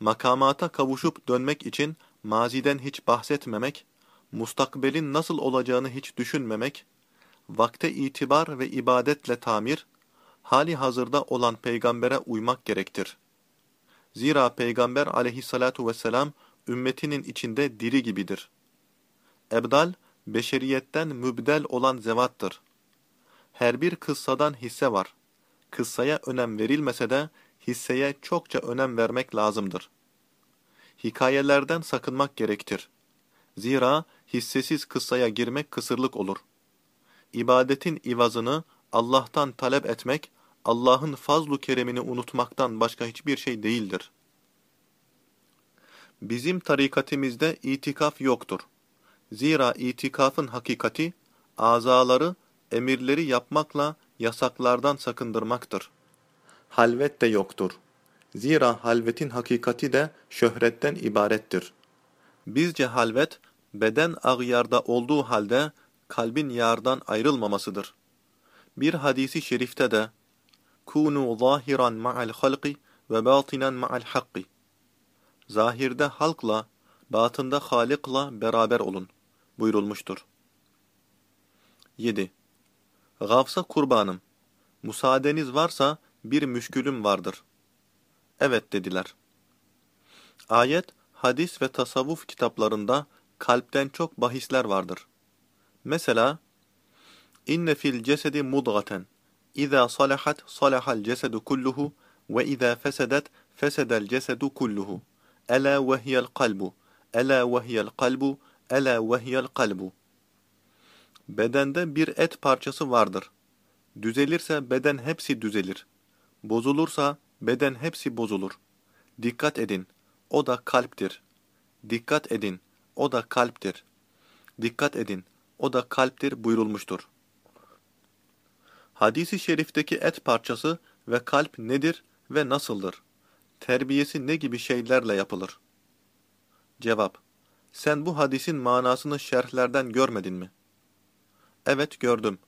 Makamata kavuşup dönmek için maziden hiç bahsetmemek, mustakbelin nasıl olacağını hiç düşünmemek, vakte itibar ve ibadetle tamir, hali hazırda olan peygambere uymak gerektir. Zira peygamber aleyhissalatu vesselam ümmetinin içinde diri gibidir. Ebdal, beşeriyetten mübdel olan zevattır. Her bir kıssadan hisse var. Kıssaya önem verilmese de hisseye çokça önem vermek lazımdır. Hikayelerden sakınmak gerektir. Zira hissesiz kıssaya girmek kısırlık olur. İbadetin ivazını Allah'tan talep etmek, Allah'ın fazlu keremini unutmaktan başka hiçbir şey değildir. Bizim tarikatimizde itikaf yoktur. Zira itikafın hakikati, azaları, emirleri yapmakla yasaklardan sakındırmaktır. Halvet de yoktur. Zira halvetin hakikati de şöhretten ibarettir. Bizce halvet, beden ağyarda olduğu halde kalbin yardan ayrılmamasıdır. Bir hadisi şerifte de, Kunu zahiran ma'al halqi ve batinan ma'al hakki. Zahirde halkla, batında Halik'la beraber olun buyurulmuştur. 7. Gavsa kurbanım. Müsaadeniz varsa bir müşkülüm vardır. Evet dediler. Ayet, hadis ve tasavvuf kitaplarında kalpten çok bahisler vardır. Mesela, İnne fil cesedi mudgaten. İza salahat salahal cesedu kulluhu ve iza fesedet fesedel cesedu kulluhu. Ela vehiyel kalbu. Ela vehiyel kalbu. Ela vehiyel kalbu. Bedende bir et parçası vardır. Düzelirse beden hepsi düzelir. Bozulursa beden hepsi bozulur. Dikkat edin, o da kalptir. Dikkat edin, o da kalptir. Dikkat edin, o da kalptir buyurulmuştur. Hadisi şerifteki et parçası ve kalp nedir ve nasıldır? Terbiyesi ne gibi şeylerle yapılır? Cevap Sen bu hadisin manasını şerhlerden görmedin mi? Evet gördüm.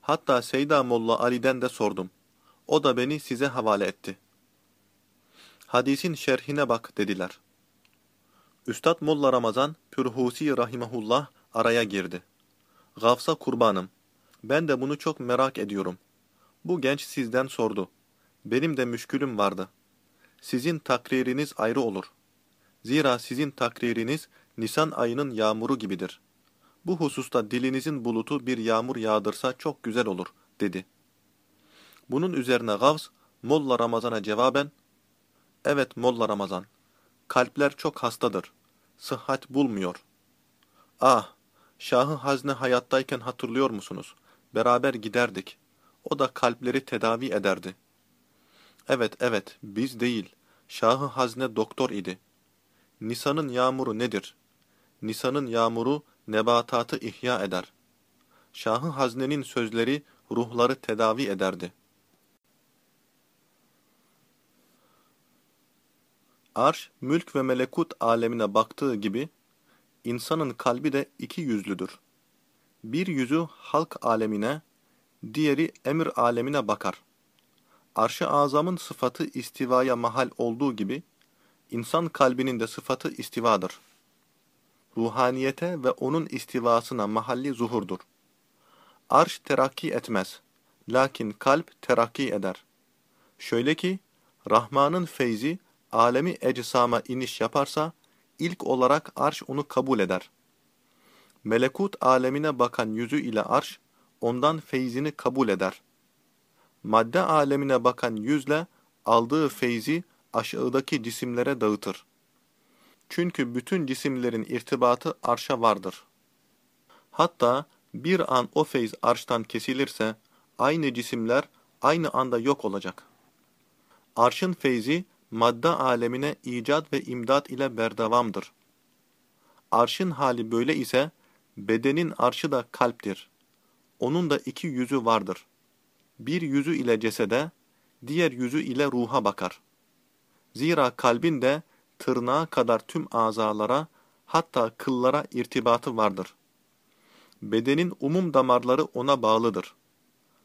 Hatta Seyda Molla Ali'den de sordum. O da beni size havale etti. Hadisin şerhine bak dediler. Üstad Molla Ramazan Pürhusi Rahimahullah araya girdi. Gafsa kurbanım. Ben de bunu çok merak ediyorum. Bu genç sizden sordu. Benim de müşkülüm vardı. Sizin takririniz ayrı olur. Zira sizin takririniz Nisan ayının yağmuru gibidir. Bu hususta dilinizin bulutu bir yağmur yağdırsa çok güzel olur, dedi. Bunun üzerine Gavs, Molla Ramazan'a cevaben, Evet Molla Ramazan, kalpler çok hastadır, sıhhat bulmuyor. Ah, Şahı Hazne hayattayken hatırlıyor musunuz? Beraber giderdik. O da kalpleri tedavi ederdi. Evet, evet, biz değil. Şahı Hazne doktor idi. Nisan'ın yağmuru nedir? Nisan'ın yağmuru nebatatı ihya eder. Şahı Hazne'nin sözleri ruhları tedavi ederdi. Arş, mülk ve melekut alemine baktığı gibi, insanın kalbi de iki yüzlüdür. Bir yüzü halk alemine, diğeri emir alemine bakar. Arş-ı azamın sıfatı istivaya mahal olduğu gibi, insan kalbinin de sıfatı istivadır. Ruhaniyete ve onun istivasına mahalli zuhurdur. Arş terakki etmez, lakin kalp terakki eder. Şöyle ki, Rahman'ın feyzi, alemi ecsama iniş yaparsa, ilk olarak arş onu kabul eder. Melekut alemine bakan yüzü ile arş, ondan feyzini kabul eder. Madde alemine bakan yüzle, aldığı feyzi aşağıdaki cisimlere dağıtır. Çünkü bütün cisimlerin irtibatı arşa vardır. Hatta bir an o feyz arştan kesilirse, aynı cisimler aynı anda yok olacak. Arşın feyzi, madde alemine icat ve imdat ile berdevamdır. Arşın hali böyle ise, bedenin arşı da kalptir. Onun da iki yüzü vardır. Bir yüzü ile cesede, diğer yüzü ile ruha bakar. Zira kalbin de tırnağa kadar tüm azalara, hatta kıllara irtibatı vardır. Bedenin umum damarları ona bağlıdır.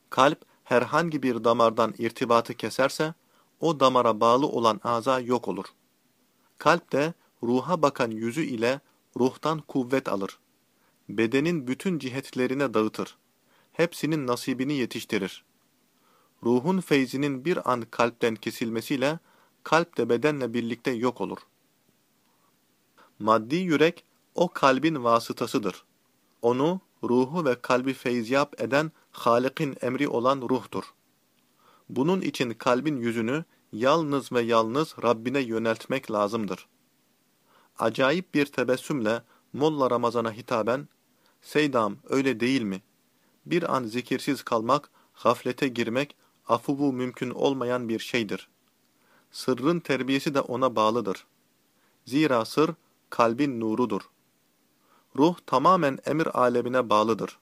Kalp herhangi bir damardan irtibatı keserse, o damara bağlı olan aza yok olur. Kalp de ruha bakan yüzü ile ruhtan kuvvet alır. Bedenin bütün cihetlerine dağıtır. Hepsinin nasibini yetiştirir. Ruhun feyzinin bir an kalpten kesilmesiyle, kalp de bedenle birlikte yok olur. Maddi yürek, o kalbin vasıtasıdır. Onu, ruhu ve kalbi feyziyap eden Halik'in emri olan ruhtur. Bunun için kalbin yüzünü yalnız ve yalnız Rabbine yöneltmek lazımdır. Acayip bir tebessümle Molla Ramazan'a hitaben, Seydam öyle değil mi? Bir an zikirsiz kalmak, gaflete girmek, afuvu mümkün olmayan bir şeydir. Sırrın terbiyesi de ona bağlıdır. Zira sır, kalbin nurudur. Ruh tamamen emir alemine bağlıdır.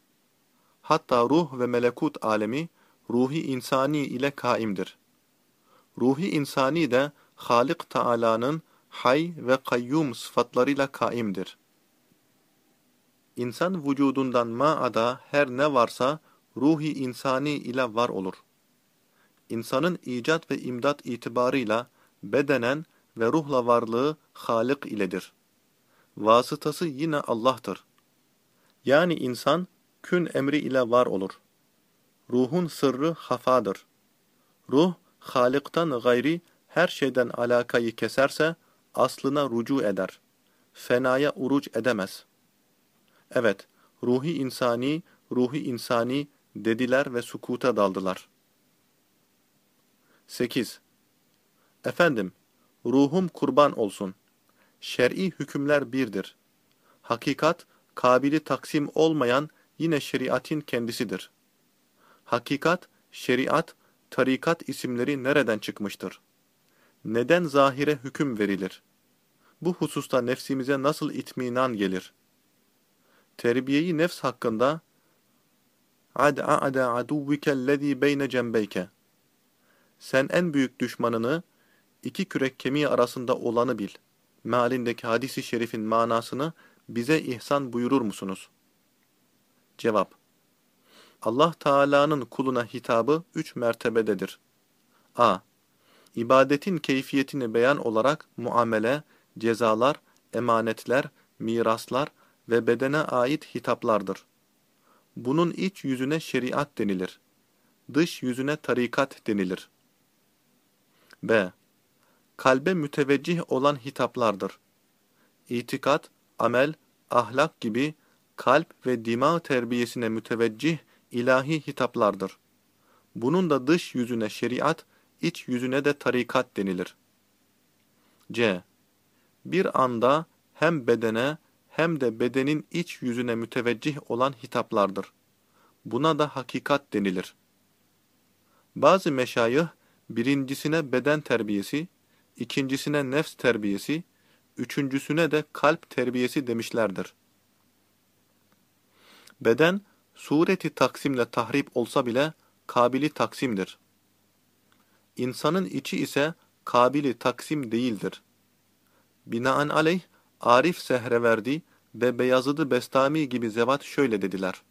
Hatta ruh ve melekut alemi, ruhi insani ile kaimdir. Ruhi insani de Halik Teala'nın hay ve kayyum sıfatlarıyla kaimdir. İnsan vücudundan ma'ada her ne varsa ruhi insani ile var olur. İnsanın icat ve imdat itibarıyla bedenen ve ruhla varlığı Halik iledir. Vasıtası yine Allah'tır. Yani insan kün emri ile var olur. Ruhun sırrı hafadır. Ruh, Halık'tan gayri her şeyden alakayı keserse aslına rucu eder. Fenaya uruc edemez. Evet, ruhi insani, ruhi insani dediler ve sukuta daldılar. 8. Efendim, ruhum kurban olsun. Şer'i hükümler birdir. Hakikat, kabili taksim olmayan yine şeriatin kendisidir. Hakikat, şeriat, tarikat isimleri nereden çıkmıştır? Neden zahire hüküm verilir? Bu hususta nefsimize nasıl itminan gelir? Terbiyeyi nefs hakkında ad a'da aduvvikellezî beyne cembeyke Sen en büyük düşmanını iki kürek kemiği arasında olanı bil. Mealindeki hadisi şerifin manasını bize ihsan buyurur musunuz? Cevap Allah Teala'nın kuluna hitabı üç mertebededir. a. İbadetin keyfiyetini beyan olarak muamele, cezalar, emanetler, miraslar ve bedene ait hitaplardır. Bunun iç yüzüne şeriat denilir. Dış yüzüne tarikat denilir. B. Kalbe müteveccih olan hitaplardır. İtikat, amel, ahlak gibi kalp ve dima terbiyesine müteveccih ilahi hitaplardır. Bunun da dış yüzüne şeriat, iç yüzüne de tarikat denilir. C. Bir anda hem bedene hem de bedenin iç yüzüne müteveccih olan hitaplardır. Buna da hakikat denilir. Bazı meşayih birincisine beden terbiyesi, ikincisine nefs terbiyesi, üçüncüsüne de kalp terbiyesi demişlerdir. Beden, sureti taksimle tahrip olsa bile kabili taksimdir. İnsanın içi ise kabili taksim değildir. Binaenaleyh, Arif Sehreverdi ve Beyazıdı Bestami gibi zevat şöyle dediler.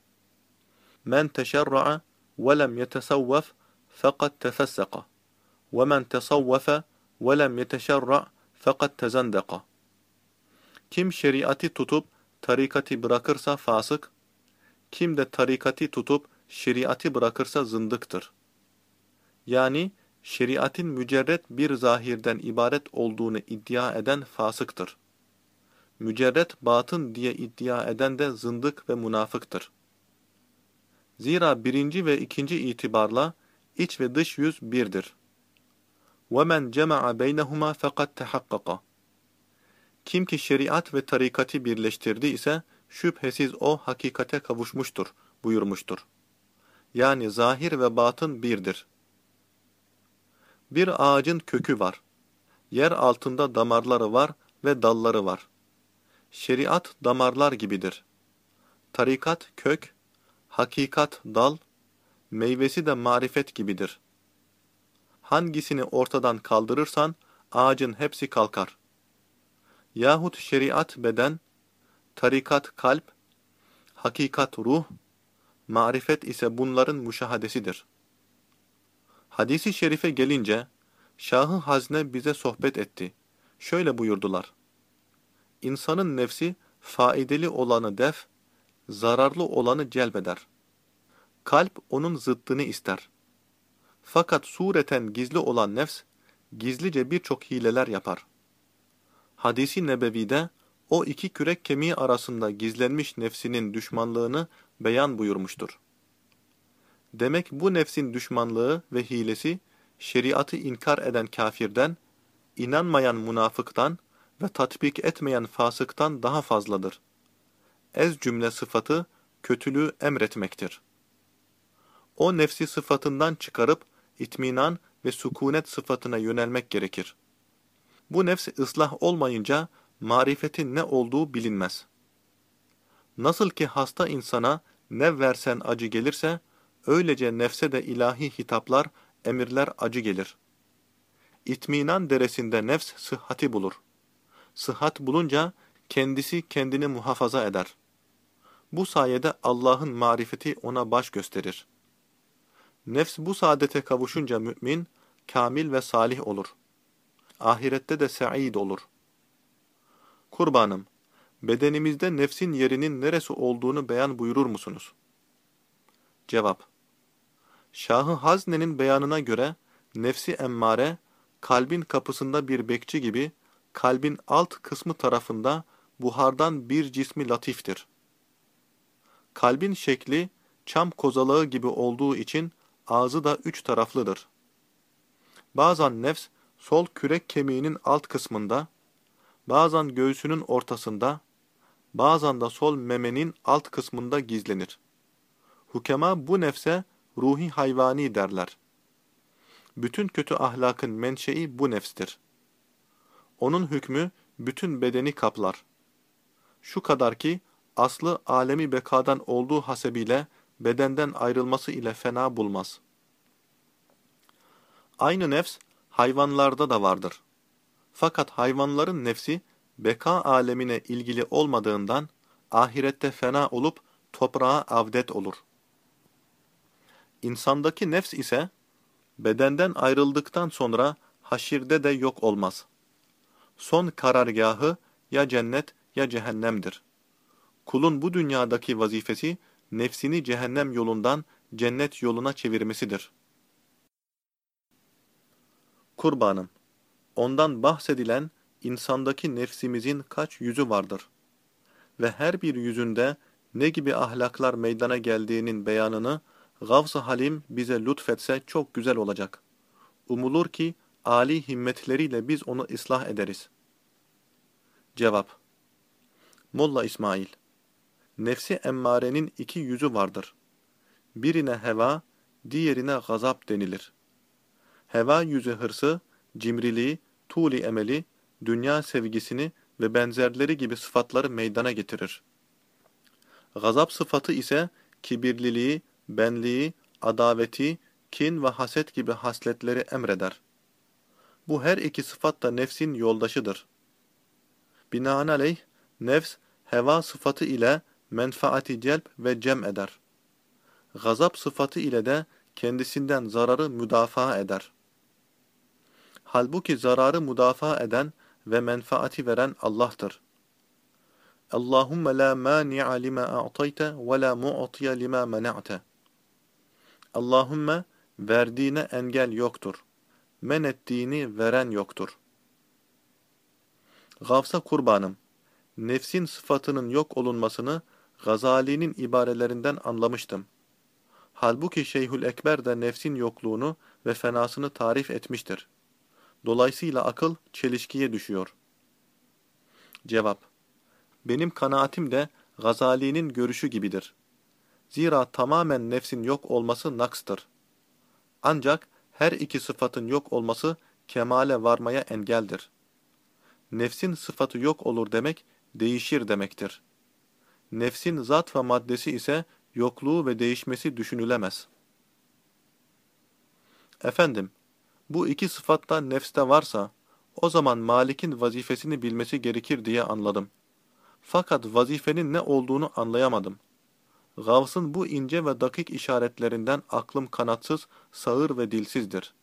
Men teşerra'a ve lem yetesavvef fakat tefesseka tesavvefe ve lem yeteşerra' fakat tezendeka. Kim şeriatı tutup tarikati bırakırsa fasık, kim de tarikati tutup şeriatı bırakırsa zındıktır. Yani şeriatin mücerret bir zahirden ibaret olduğunu iddia eden fasıktır. Mücerret batın diye iddia eden de zındık ve münafıktır. Zira birinci ve ikinci itibarla iç ve dış yüz birdir. وَمَنْ جَمَعَ بَيْنَهُمَا فَقَدْ تَحَقَّقَ Kim ki şeriat ve tarikati birleştirdi ise şüphesiz o hakikate kavuşmuştur buyurmuştur. Yani zahir ve batın birdir. Bir ağacın kökü var. Yer altında damarları var ve dalları var. Şeriat damarlar gibidir. Tarikat kök, hakikat dal, meyvesi de marifet gibidir. Hangisini ortadan kaldırırsan ağacın hepsi kalkar. Yahut şeriat beden, tarikat kalp, hakikat ruh, marifet ise bunların müşahadesidir. Hadisi şerife gelince, Şahı Hazne bize sohbet etti. Şöyle buyurdular. İnsanın nefsi faidalı olanı def, zararlı olanı celbeder. Kalp onun zıttını ister. Fakat sureten gizli olan nefs, gizlice birçok hileler yapar. Hadisi nebevide, o iki kürek kemiği arasında gizlenmiş nefsinin düşmanlığını beyan buyurmuştur. Demek bu nefsin düşmanlığı ve hilesi, şeriatı inkar eden kafirden, inanmayan münafıktan ve tatbik etmeyen fasıktan daha fazladır. Ez cümle sıfatı, kötülüğü emretmektir. O nefsi sıfatından çıkarıp, itminan ve sükunet sıfatına yönelmek gerekir. Bu nefs ıslah olmayınca marifetin ne olduğu bilinmez. Nasıl ki hasta insana ne versen acı gelirse, öylece nefse de ilahi hitaplar, emirler acı gelir. İtminan deresinde nefs sıhhati bulur. Sıhhat bulunca kendisi kendini muhafaza eder. Bu sayede Allah'ın marifeti ona baş gösterir. Nefs bu saadete kavuşunca mümin, kamil ve salih olur. Ahirette de sa'id olur. Kurbanım, bedenimizde nefsin yerinin neresi olduğunu beyan buyurur musunuz? Cevap Şahı Hazne'nin beyanına göre, nefsi emmare, kalbin kapısında bir bekçi gibi, kalbin alt kısmı tarafında buhardan bir cismi latiftir. Kalbin şekli, çam kozalağı gibi olduğu için, ağzı da üç taraflıdır. Bazen nefs, sol kürek kemiğinin alt kısmında, bazen göğsünün ortasında, bazen de sol memenin alt kısmında gizlenir. Hukema bu nefse ruhi hayvani derler. bütün kötü ahlakın menşei bu nefstir. Onun hükmü bütün bedeni kaplar. Şu kadar ki, aslı alemi bekadan olduğu hasebiyle bedenden ayrılması ile fena bulmaz. Aynı nefs hayvanlarda da vardır. Fakat hayvanların nefsi beka alemine ilgili olmadığından ahirette fena olup toprağa avdet olur. İnsandaki nefs ise bedenden ayrıldıktan sonra haşirde de yok olmaz. Son karargahı ya cennet ya cehennemdir. Kulun bu dünyadaki vazifesi nefsini cehennem yolundan cennet yoluna çevirmesidir. Kurbanım, ondan bahsedilen insandaki nefsimizin kaç yüzü vardır? Ve her bir yüzünde ne gibi ahlaklar meydana geldiğinin beyanını Gavs-ı Halim bize lütfetse çok güzel olacak. Umulur ki âli himmetleriyle biz onu ıslah ederiz. Cevap Molla İsmail Nefsi emmarenin iki yüzü vardır. Birine heva, diğerine gazap denilir. Heva yüzü hırsı, cimriliği, tuğli emeli, dünya sevgisini ve benzerleri gibi sıfatları meydana getirir. Gazap sıfatı ise kibirliliği, benliği, adaveti, kin ve haset gibi hasletleri emreder. Bu her iki sıfat da nefsin yoldaşıdır. Binaenaleyh, nefs, heva sıfatı ile menfaati celp ve cem eder. Gazap sıfatı ile de kendisinden zararı müdafaa eder. Halbuki zararı müdafaa eden ve menfaati veren Allah'tır. Allahümme la mani'a lima a'tayte ve la mu'tiya lima mena'te. Allahümme verdiğine engel yoktur. Men ettiğini veren yoktur. Gavsa kurbanım, nefsin sıfatının yok olunmasını Gazali'nin ibarelerinden anlamıştım. Halbuki Şeyhül Ekber de nefsin yokluğunu ve fenasını tarif etmiştir. Dolayısıyla akıl çelişkiye düşüyor. Cevap Benim kanaatim de Gazali'nin görüşü gibidir. Zira tamamen nefsin yok olması nakstır. Ancak her iki sıfatın yok olması kemale varmaya engeldir. Nefsin sıfatı yok olur demek, değişir demektir. Nefsin zat ve maddesi ise yokluğu ve değişmesi düşünülemez. Efendim, bu iki sıfat da nefste varsa, o zaman Malik'in vazifesini bilmesi gerekir diye anladım. Fakat vazifenin ne olduğunu anlayamadım. Gavs'ın bu ince ve dakik işaretlerinden aklım kanatsız, sağır ve dilsizdir.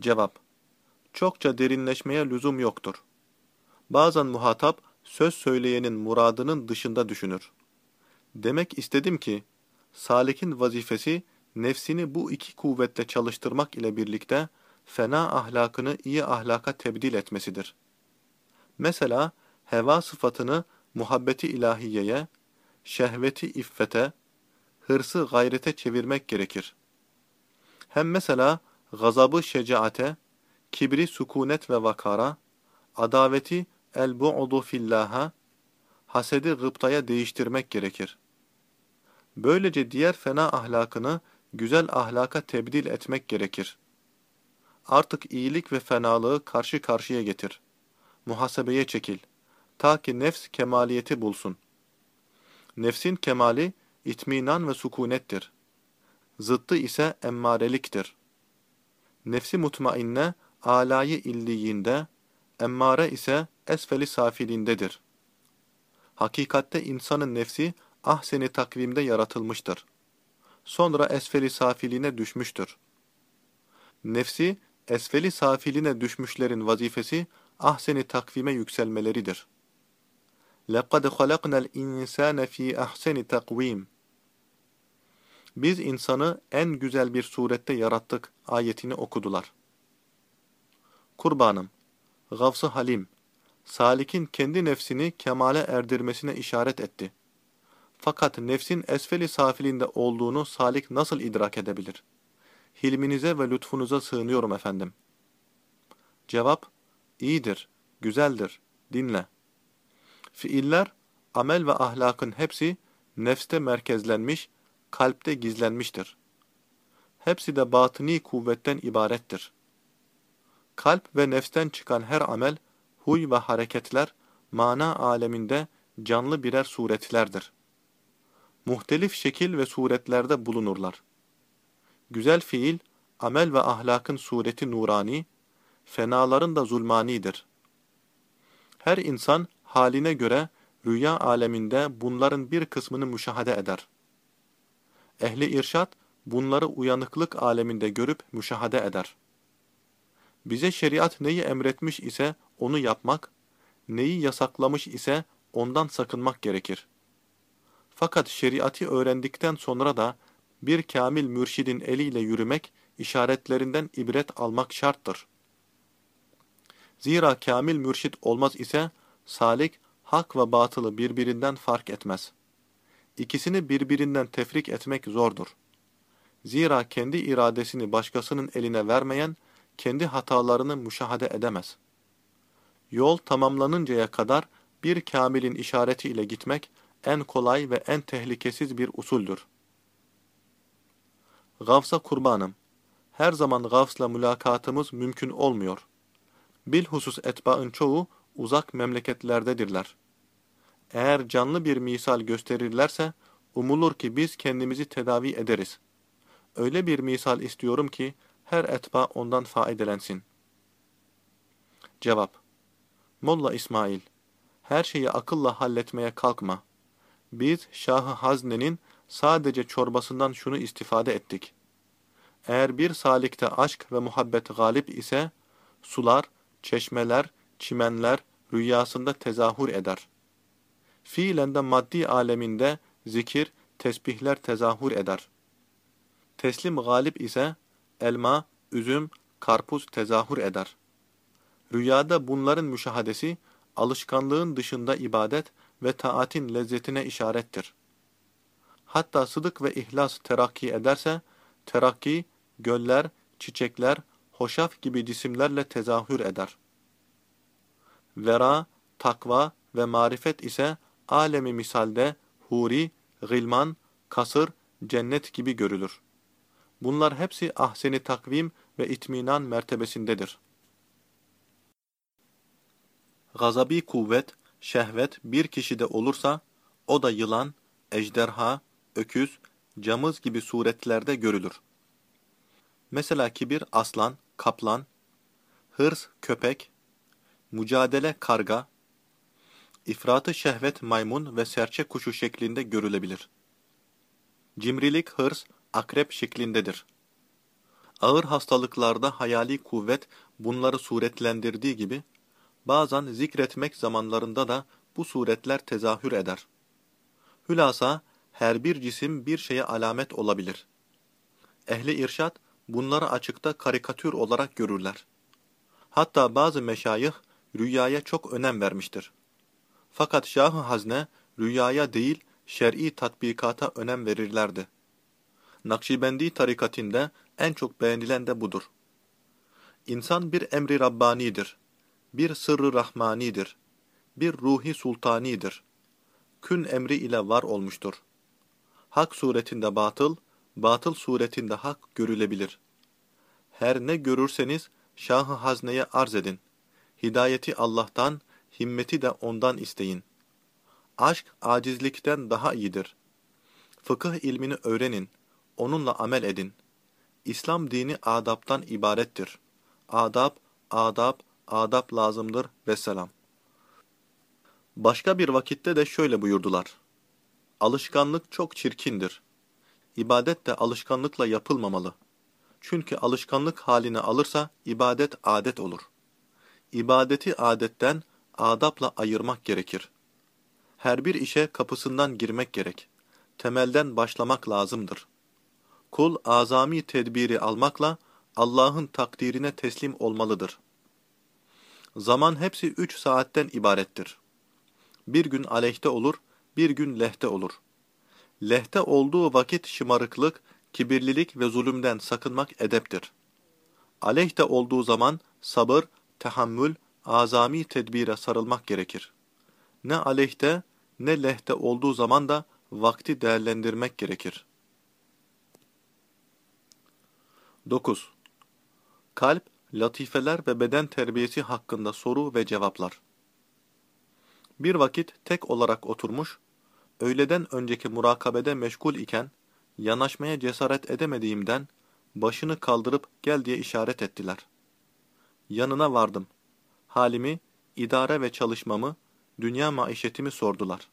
Cevap Çokça derinleşmeye lüzum yoktur. Bazen muhatap, söz söyleyenin muradının dışında düşünür. Demek istedim ki, salikin vazifesi, nefsini bu iki kuvvetle çalıştırmak ile birlikte, fena ahlakını iyi ahlaka tebdil etmesidir. Mesela, heva sıfatını muhabbeti ilahiyeye, şehveti iffete, hırsı gayrete çevirmek gerekir. Hem mesela gazabı şecaate, kibri sukunet ve vakara, adaveti el-bu'du fillaha, hasedi gıptaya değiştirmek gerekir. Böylece diğer fena ahlakını güzel ahlaka tebdil etmek gerekir. Artık iyilik ve fenalığı karşı karşıya getir. Muhasebeye çekil. Ta ki nefs kemaliyeti bulsun. Nefsin kemali itminan ve sukunettir. Zıttı ise emmareliktir. Nefsi mutmainne alayı illiyinde, emmare ise esfeli safilindedir. Hakikatte insanın nefsi ahseni takvimde yaratılmıştır. Sonra esfeli safiline düşmüştür. Nefsi, esfeli safiline düşmüşlerin vazifesi ahseni takvime yükselmeleridir. لَقَدْ خَلَقْنَا الْاِنْسَانَ ف۪ي اَحْسَنِ تَقْو۪يمٍ Biz insanı en güzel bir surette yarattık ayetini okudular. Kurbanım, Gavs-ı Halim, Salik'in kendi nefsini kemale erdirmesine işaret etti. Fakat nefsin esfeli safilinde olduğunu Salik nasıl idrak edebilir? Hilminize ve lütfunuza sığınıyorum efendim. Cevap, iyidir, güzeldir, dinle. Fiiller, amel ve ahlakın hepsi nefste merkezlenmiş, kalpte gizlenmiştir. hepsi de batıni kuvvetten ibarettir. Kalp ve nefsten çıkan her amel, huy ve hareketler, mana aleminde canlı birer suretlerdir. Muhtelif şekil ve suretlerde bulunurlar. Güzel fiil, amel ve ahlakın sureti nurani, fenaların da zulmanidir. Her insan haline göre rüya aleminde bunların bir kısmını müşahede eder. Ehli irşat bunları uyanıklık aleminde görüp müşahede eder. Bize şeriat neyi emretmiş ise onu yapmak, neyi yasaklamış ise ondan sakınmak gerekir. Fakat şeriatı öğrendikten sonra da bir kamil mürşidin eliyle yürümek, işaretlerinden ibret almak şarttır. Zira kamil mürşit olmaz ise, salik, hak ve batılı birbirinden fark etmez. İkisini birbirinden tefrik etmek zordur. Zira kendi iradesini başkasının eline vermeyen, kendi hatalarını müşahede edemez. Yol tamamlanıncaya kadar bir kamilin işareti ile gitmek en kolay ve en tehlikesiz bir usuldür. Gavs'a kurbanım. Her zaman Gavs'la mülakatımız mümkün olmuyor. Bilhusus etbaın çoğu uzak memleketlerdedirler. Eğer canlı bir misal gösterirlerse, umulur ki biz kendimizi tedavi ederiz. Öyle bir misal istiyorum ki, her etba ondan faydelensin. Cevap Molla İsmail, her şeyi akılla halletmeye kalkma. Biz Şah-ı Hazne'nin sadece çorbasından şunu istifade ettik. Eğer bir salikte aşk ve muhabbet galip ise, sular, çeşmeler, çimenler rüyasında tezahür eder. Fiilen de maddi aleminde zikir, tesbihler tezahür eder. Teslim galip ise elma, üzüm, karpuz tezahür eder. Rüyada bunların müşahadesi, alışkanlığın dışında ibadet ve taatin lezzetine işarettir. Hatta sıdık ve ihlas terakki ederse, terakki, göller, çiçekler, hoşaf gibi cisimlerle tezahür eder. Vera, takva ve marifet ise alemi misalde huri, gılman, kasır, cennet gibi görülür. Bunlar hepsi ahseni takvim ve itminan mertebesindedir. Gazabi kuvvet, şehvet bir kişide olursa, o da yılan, ejderha, öküz, camız gibi suretlerde görülür. Mesela kibir aslan, kaplan, hırs köpek, mücadele karga, ifratı şehvet maymun ve serçe kuşu şeklinde görülebilir. Cimrilik hırs, akrep şeklindedir. Ağır hastalıklarda hayali kuvvet bunları suretlendirdiği gibi, bazen zikretmek zamanlarında da bu suretler tezahür eder. Hülasa, her bir cisim bir şeye alamet olabilir. Ehli irşat, bunları açıkta karikatür olarak görürler. Hatta bazı meşayih, rüyaya çok önem vermiştir. Fakat Şah-ı Hazne, rüyaya değil, şer'i tatbikata önem verirlerdi. Nakşibendi tarikatinde en çok beğenilen de budur. İnsan bir emri Rabbanidir, bir sırrı Rahmanidir, bir ruhi sultanidir. Kün emri ile var olmuştur. Hak suretinde batıl, batıl suretinde hak görülebilir. Her ne görürseniz Şah-ı Hazne'ye arz edin. Hidayeti Allah'tan, himmeti de ondan isteyin. Aşk acizlikten daha iyidir. Fıkıh ilmini öğrenin, onunla amel edin. İslam dini adaptan ibarettir. Adab, adab, adab lazımdır ve selam. Başka bir vakitte de şöyle buyurdular. Alışkanlık çok çirkindir. İbadet de alışkanlıkla yapılmamalı. Çünkü alışkanlık halini alırsa ibadet adet olur. İbadeti adetten adapla ayırmak gerekir. Her bir işe kapısından girmek gerek. Temelden başlamak lazımdır. Kul azami tedbiri almakla Allah'ın takdirine teslim olmalıdır. Zaman hepsi üç saatten ibarettir. Bir gün aleyhte olur, bir gün lehte olur. Lehte olduğu vakit şımarıklık, kibirlilik ve zulümden sakınmak edeptir. Aleyhte olduğu zaman sabır, tehammül, azami tedbire sarılmak gerekir. Ne aleyhte ne lehte olduğu zaman da vakti değerlendirmek gerekir. 9. Kalp, latifeler ve beden terbiyesi hakkında soru ve cevaplar. Bir vakit tek olarak oturmuş, öğleden önceki murakabede meşgul iken, yanaşmaya cesaret edemediğimden, başını kaldırıp gel diye işaret ettiler. Yanına vardım. Halimi, idare ve çalışmamı, dünya maişetimi sordular.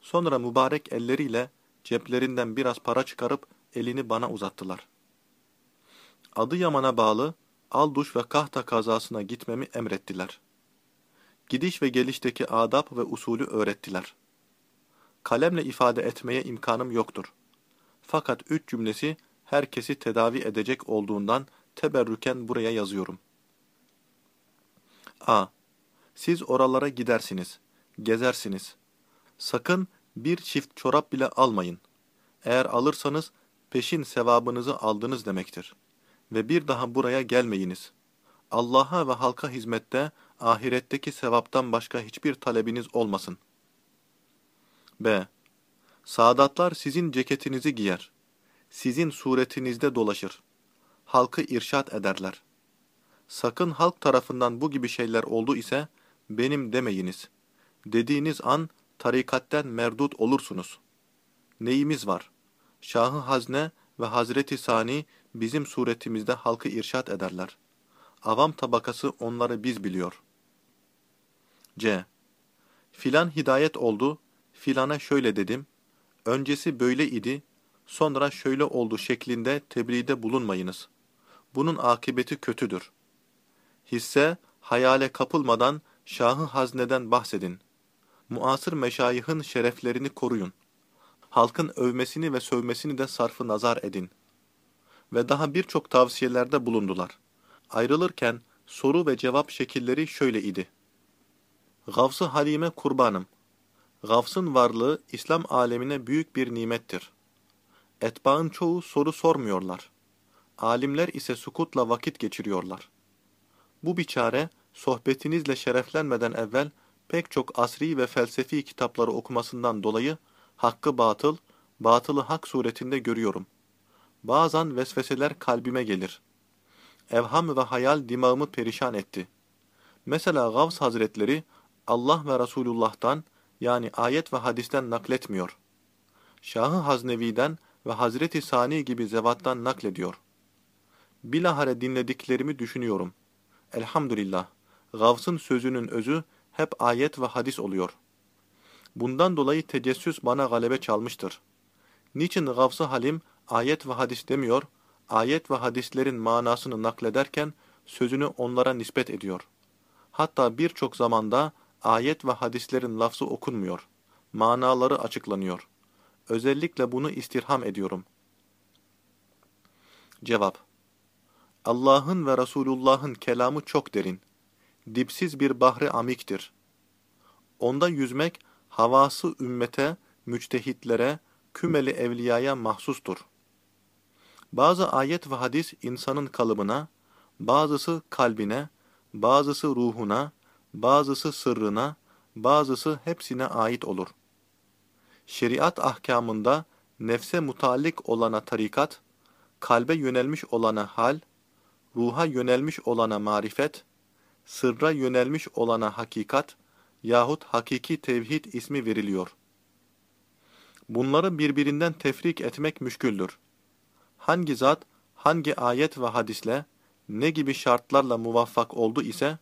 Sonra mübarek elleriyle ceplerinden biraz para çıkarıp elini bana uzattılar. Adı Yaman'a bağlı Alduş ve Kahta kazasına gitmemi emrettiler. Gidiş ve gelişteki adab ve usulü öğrettiler. Kalemle ifade etmeye imkanım yoktur. Fakat üç cümlesi herkesi tedavi edecek olduğundan teberrüken buraya yazıyorum. A. Siz oralara gidersiniz, gezersiniz. Sakın bir çift çorap bile almayın. Eğer alırsanız peşin sevabınızı aldınız demektir. Ve bir daha buraya gelmeyiniz. Allah'a ve halka hizmette ahiretteki sevaptan başka hiçbir talebiniz olmasın. B. Saadatlar sizin ceketinizi giyer. Sizin suretinizde dolaşır. Halkı irşat ederler. Sakın halk tarafından bu gibi şeyler oldu ise benim demeyiniz. Dediğiniz an tarikatten merdut olursunuz. Neyimiz var? Şahı Hazne ve Hazreti Sani bizim suretimizde halkı irşat ederler. Avam tabakası onları biz biliyor. C. Filan hidayet oldu, filana şöyle dedim, öncesi böyle idi, sonra şöyle oldu şeklinde tebliğde bulunmayınız. Bunun akıbeti kötüdür. Hisse, hayale kapılmadan Şahı Hazne'den bahsedin. Muasır meşayihın şereflerini koruyun. Halkın övmesini ve sövmesini de sarfı nazar edin. Ve daha birçok tavsiyelerde bulundular. Ayrılırken soru ve cevap şekilleri şöyle idi. Gavs-ı Halime kurbanım. Gavs'ın varlığı İslam alemine büyük bir nimettir. Etbaın çoğu soru sormuyorlar. Alimler ise sukutla vakit geçiriyorlar. Bu biçare sohbetinizle şereflenmeden evvel pek çok asri ve felsefi kitapları okumasından dolayı hakkı batıl, batılı hak suretinde görüyorum. Bazen vesveseler kalbime gelir. Evham ve hayal dimağımı perişan etti. Mesela Gavs Hazretleri Allah ve Resulullah'tan yani ayet ve hadisten nakletmiyor. Şahı Haznevi'den ve Hazreti Sani gibi zevattan naklediyor. Bilahare dinlediklerimi düşünüyorum. Elhamdülillah, Gavs'ın sözünün özü hep ayet ve hadis oluyor. Bundan dolayı tecessüs bana galebe çalmıştır. Niçin Gavs-ı Halim ayet ve hadis demiyor, ayet ve hadislerin manasını naklederken sözünü onlara nispet ediyor. Hatta birçok zamanda ayet ve hadislerin lafzı okunmuyor. Manaları açıklanıyor. Özellikle bunu istirham ediyorum. Cevap Allah'ın ve Resulullah'ın kelamı çok derin. Dipsiz bir bahri amiktir. Onda yüzmek havası ümmete, müçtehitlere, kümeli evliyaya mahsustur. Bazı ayet ve hadis insanın kalıbına, bazısı kalbine, bazısı ruhuna, bazısı sırrına, bazısı hepsine ait olur. Şeriat ahkamında nefse mutallik olana tarikat, kalbe yönelmiş olana hal, ruha yönelmiş olana marifet, sırra yönelmiş olana hakikat yahut hakiki tevhid ismi veriliyor. Bunları birbirinden tefrik etmek müşküldür. Hangi zat, hangi ayet ve hadisle, ne gibi şartlarla muvaffak oldu ise,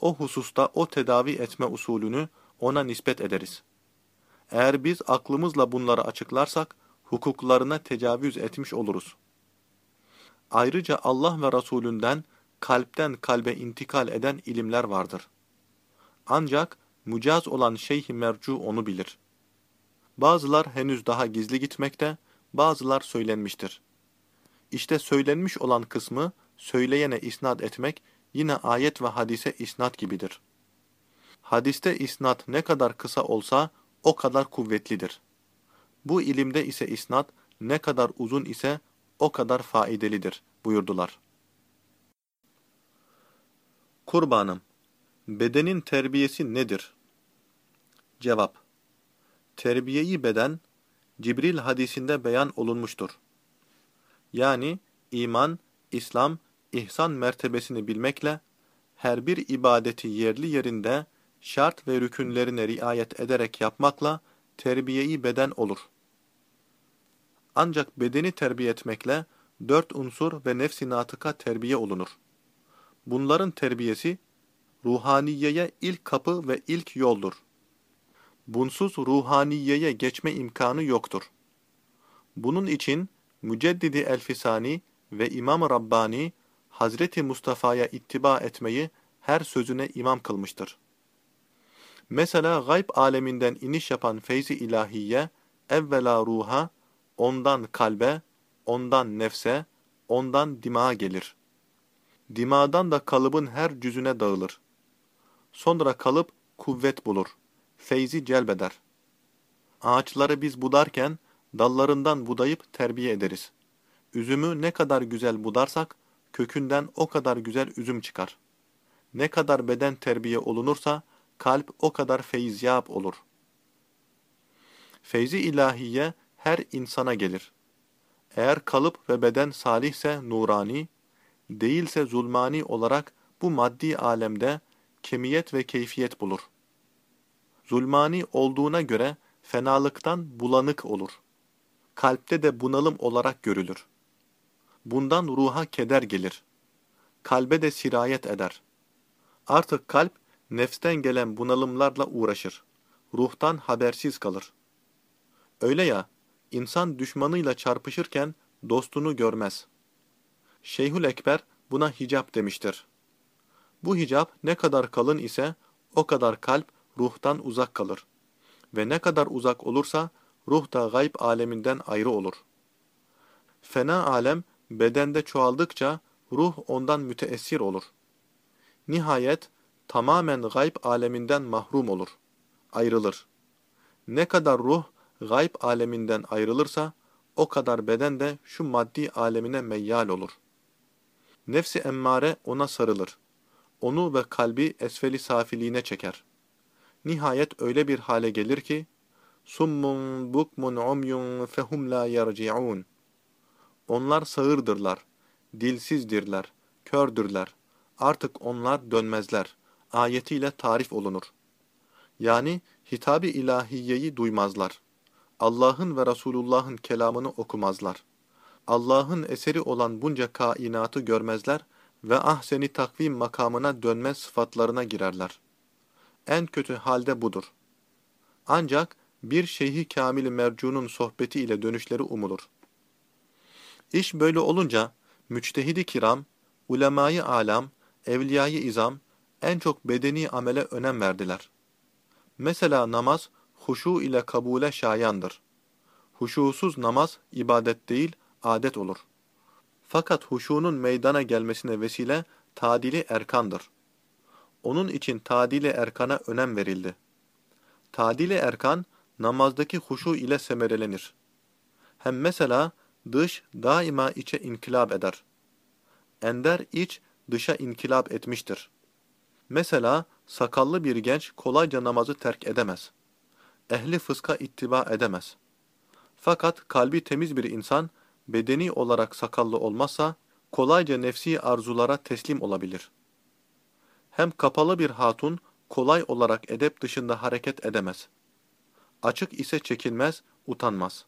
o hususta o tedavi etme usulünü ona nispet ederiz. Eğer biz aklımızla bunları açıklarsak, hukuklarına tecavüz etmiş oluruz. Ayrıca Allah ve Resulünden kalpten kalbe intikal eden ilimler vardır. Ancak mücaz olan şeyh mercu onu bilir. Bazılar henüz daha gizli gitmekte, bazılar söylenmiştir. İşte söylenmiş olan kısmı söyleyene isnat etmek yine ayet ve hadise isnat gibidir. Hadiste isnat ne kadar kısa olsa o kadar kuvvetlidir. Bu ilimde ise isnat ne kadar uzun ise o kadar faidelidir buyurdular. Kurbanım, bedenin terbiyesi nedir? Cevap, terbiyeyi beden, Cibril hadisinde beyan olunmuştur. Yani iman, İslam, ihsan mertebesini bilmekle, her bir ibadeti yerli yerinde, şart ve rükünlerine riayet ederek yapmakla, terbiyeyi beden olur. Ancak bedeni terbiye etmekle, dört unsur ve nefsi natıka terbiye olunur. Bunların terbiyesi, ruhaniyeye ilk kapı ve ilk yoldur. Bunsuz ruhaniyeye geçme imkanı yoktur. Bunun için Müceddidi Elfisani ve İmam Rabbani Hazreti Mustafa'ya ittiba etmeyi her sözüne imam kılmıştır. Mesela gayb aleminden iniş yapan feyzi ilahiye evvela ruha, ondan kalbe, ondan nefse, ondan dimağa gelir. Dimadan da kalıbın her cüzüne dağılır. Sonra kalıp kuvvet bulur, feyzi celbeder. Ağaçları biz budarken, dallarından budayıp terbiye ederiz. Üzümü ne kadar güzel budarsak, kökünden o kadar güzel üzüm çıkar. Ne kadar beden terbiye olunursa, kalp o kadar feyzyab olur. Feyzi ilahiye her insana gelir. Eğer kalıp ve beden salihse nurani, değilse zulmani olarak bu maddi alemde kemiyet ve keyfiyet bulur. Zulmani olduğuna göre fenalıktan bulanık olur. Kalpte de bunalım olarak görülür. Bundan ruha keder gelir. Kalbe de sirayet eder. Artık kalp nefsten gelen bunalımlarla uğraşır. Ruhtan habersiz kalır. Öyle ya, insan düşmanıyla çarpışırken dostunu görmez. Şeyhül Ekber buna hicap demiştir. Bu hicap ne kadar kalın ise o kadar kalp ruhtan uzak kalır. Ve ne kadar uzak olursa ruh da gayb aleminden ayrı olur. Fena alem bedende çoğaldıkça ruh ondan müteessir olur. Nihayet tamamen gayb aleminden mahrum olur, ayrılır. Ne kadar ruh gayb aleminden ayrılırsa o kadar beden de şu maddi alemine meyyal olur. Nefsi emmare ona sarılır. Onu ve kalbi esfeli safiliğine çeker. Nihayet öyle bir hale gelir ki, summun bukmun umyun fehum la yerci'un. Onlar sağırdırlar, dilsizdirler, kördürler. Artık onlar dönmezler. Ayetiyle tarif olunur. Yani hitabı ilahiyeyi duymazlar. Allah'ın ve Resulullah'ın kelamını okumazlar. Allah'ın eseri olan bunca kainatı görmezler ve ahseni takvim makamına dönme sıfatlarına girerler. En kötü halde budur. Ancak bir şeyhi kamili mercunun sohbeti ile dönüşleri umulur. İş böyle olunca müçtehidi kiram, ulemayı alam, evliyayı izam en çok bedeni amele önem verdiler. Mesela namaz huşu ile kabule şayandır. Huşusuz namaz ibadet değil, adet olur. Fakat huşunun meydana gelmesine vesile tadili erkandır. Onun için tadili erkana önem verildi. Tadili erkan namazdaki huşu ile semerelenir. Hem mesela dış daima içe inkılap eder. Ender iç dışa inkılap etmiştir. Mesela sakallı bir genç kolayca namazı terk edemez. Ehli fıska ittiba edemez. Fakat kalbi temiz bir insan bedeni olarak sakallı olmazsa kolayca nefsi arzulara teslim olabilir. Hem kapalı bir hatun kolay olarak edep dışında hareket edemez. Açık ise çekinmez, utanmaz.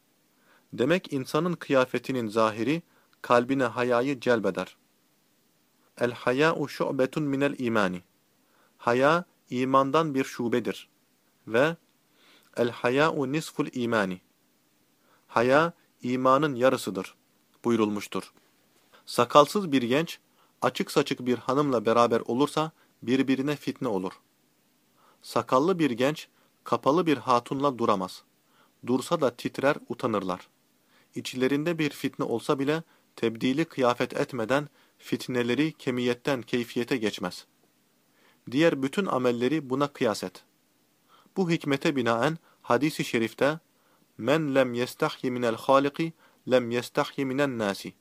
Demek insanın kıyafetinin zahiri kalbine hayayı celbeder. El haya'u şu'betun minel imani. Haya imandan bir şubedir. Ve el haya'u nisful imani. Haya imanın yarısıdır buyurulmuştur. Sakalsız bir genç açık saçık bir hanımla beraber olursa birbirine fitne olur. Sakallı bir genç kapalı bir hatunla duramaz. Dursa da titrer utanırlar. İçlerinde bir fitne olsa bile tebdili kıyafet etmeden fitneleri kemiyetten keyfiyete geçmez. Diğer bütün amelleri buna kıyas et. Bu hikmete binaen hadisi şerifte Men lem yestahyi minel haliki lem yestahyi minen nasi.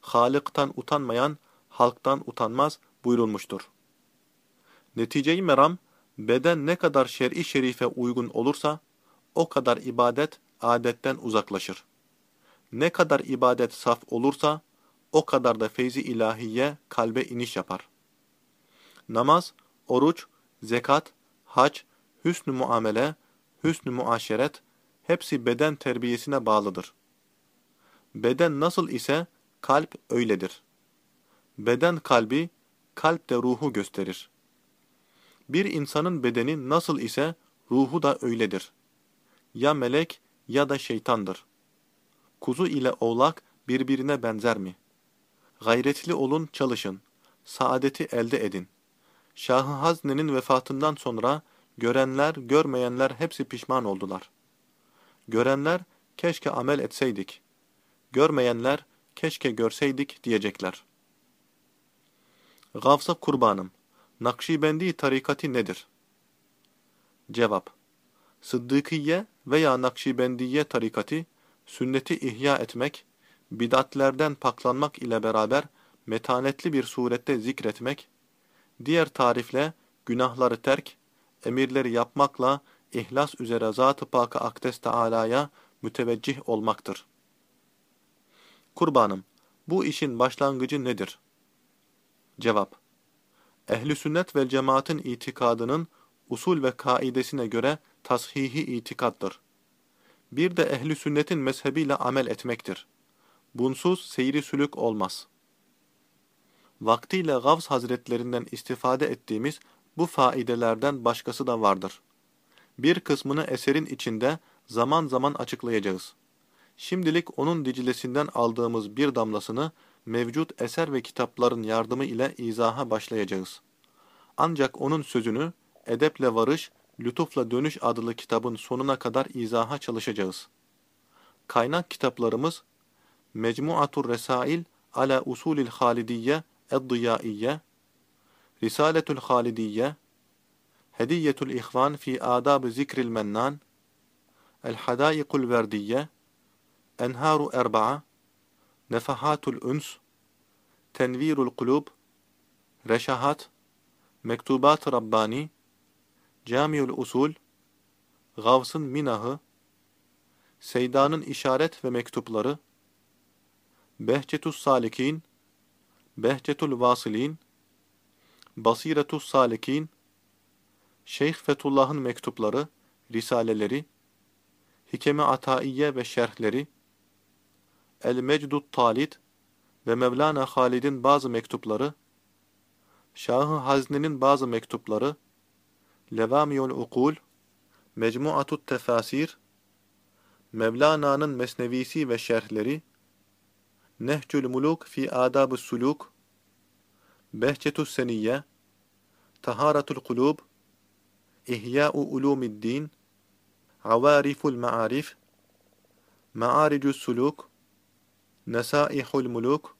Halıktan utanmayan halktan utanmaz buyurulmuştur. Neticeyi meram, beden ne kadar şer'i şerife uygun olursa, o kadar ibadet adetten uzaklaşır. Ne kadar ibadet saf olursa, o kadar da feyzi ilahiye kalbe iniş yapar. Namaz, oruç, zekat, hac, hüsnü muamele, hüsnü muaşeret hepsi beden terbiyesine bağlıdır. Beden nasıl ise kalp öyledir. Beden kalbi, kalp de ruhu gösterir. Bir insanın bedeni nasıl ise ruhu da öyledir. Ya melek ya da şeytandır. Kuzu ile oğlak birbirine benzer mi? Gayretli olun, çalışın. Saadeti elde edin. Şahı Hazne'nin vefatından sonra görenler, görmeyenler hepsi pişman oldular. Görenler, keşke amel etseydik. Görmeyenler, keşke görseydik diyecekler. Gavsa kurbanım, Nakşibendi tarikati nedir? Cevap Sıddıkiye veya Nakşibendiye tarikati, sünneti ihya etmek, bidatlerden paklanmak ile beraber metanetli bir surette zikretmek, diğer tarifle günahları terk, emirleri yapmakla ihlas üzere Zat-ı Pak'a Akdes Teala'ya müteveccih olmaktır. Kurbanım, bu işin başlangıcı nedir? Cevap Ehli sünnet ve cemaatin itikadının usul ve kaidesine göre tashihi itikattır. Bir de ehli sünnetin mezhebiyle amel etmektir. Bunsuz seyri sülük olmaz. Vaktiyle Gavs hazretlerinden istifade ettiğimiz bu faidelerden başkası da vardır. Bir kısmını eserin içinde zaman zaman açıklayacağız. Şimdilik onun dicilesinden aldığımız bir damlasını mevcut eser ve kitapların yardımı ile izaha başlayacağız. Ancak onun sözünü Edeple Varış, Lütufla Dönüş adlı kitabın sonuna kadar izaha çalışacağız. Kaynak kitaplarımız Mecmuatur Resail ala Usulil Halidiyye Eddiyaiye Risaletül Halidiyye Hediyetül İhvan fi Adab Zikril Mennan El Hadayikul Verdiye Enharu Erba'a Nefahatul Üns Tenvirul Kulub Reşahat Mektubat Rabbani Camiül Usul Gavs'ın Minahı Seyda'nın işaret ve mektupları Behçetus Salikin Behçetul Vasilin Basiretus Salikin Şeyh Fetullah'ın mektupları, risaleleri, Hikeme Ataiye ve şerhleri, El-Mecdut Talit ve Mevlana Halid'in bazı mektupları, Şahı Hazne'nin bazı mektupları, Levamiyul Ukul, Mecmuatut Tefasir, Mevlana'nın Mesnevisi ve şerhleri, Nehcül Muluk fi Adab-ı Suluk, Behçetus Seniyye, Taharatul Kulub, İhya'u Ulumiddin, Avariful Ma'arif, Ma'aricus Suluk, Nesaihul Muluk,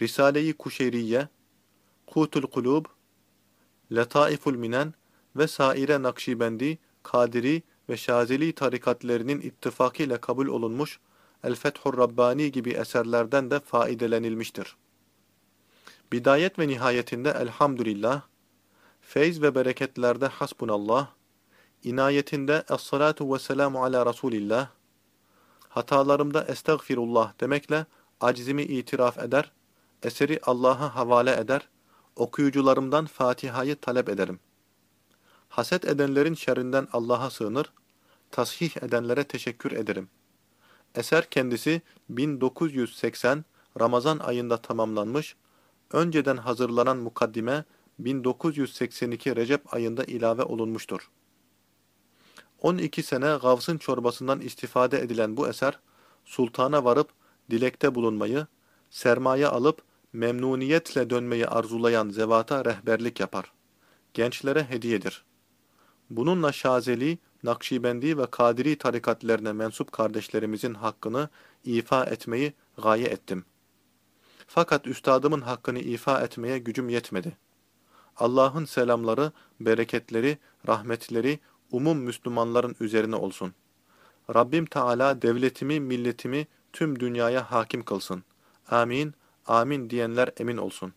Risale-i Kuşeyriye, Kutul Kulub, Letaiful Minen ve saire Nakşibendi, Kadiri ve Şazeli tarikatlerinin ittifakıyla kabul olunmuş El-Fethur Rabbani gibi eserlerden de faidelenilmiştir. Bidayet ve nihayetinde elhamdülillah, feyz ve bereketlerde hasbunallah, inayetinde es-salatu ve selamu ala Resulillah, hatalarımda estağfirullah demekle acizimi itiraf eder, eseri Allah'a havale eder, okuyucularımdan Fatiha'yı talep ederim. Haset edenlerin şerrinden Allah'a sığınır, tasih edenlere teşekkür ederim. Eser kendisi 1980 Ramazan ayında tamamlanmış, önceden hazırlanan mukaddime 1982 Recep ayında ilave olunmuştur. 12 sene Gavs'ın çorbasından istifade edilen bu eser, sultana varıp dilekte bulunmayı, sermaye alıp memnuniyetle dönmeyi arzulayan zevata rehberlik yapar. Gençlere hediyedir. Bununla Şazeli, Nakşibendi ve Kadiri tarikatlerine mensup kardeşlerimizin hakkını ifa etmeyi gaye ettim. Fakat üstadımın hakkını ifa etmeye gücüm yetmedi. Allah'ın selamları, bereketleri, rahmetleri umum Müslümanların üzerine olsun. Rabbim Teala devletimi, milletimi tüm dünyaya hakim kılsın. Amin, amin diyenler emin olsun.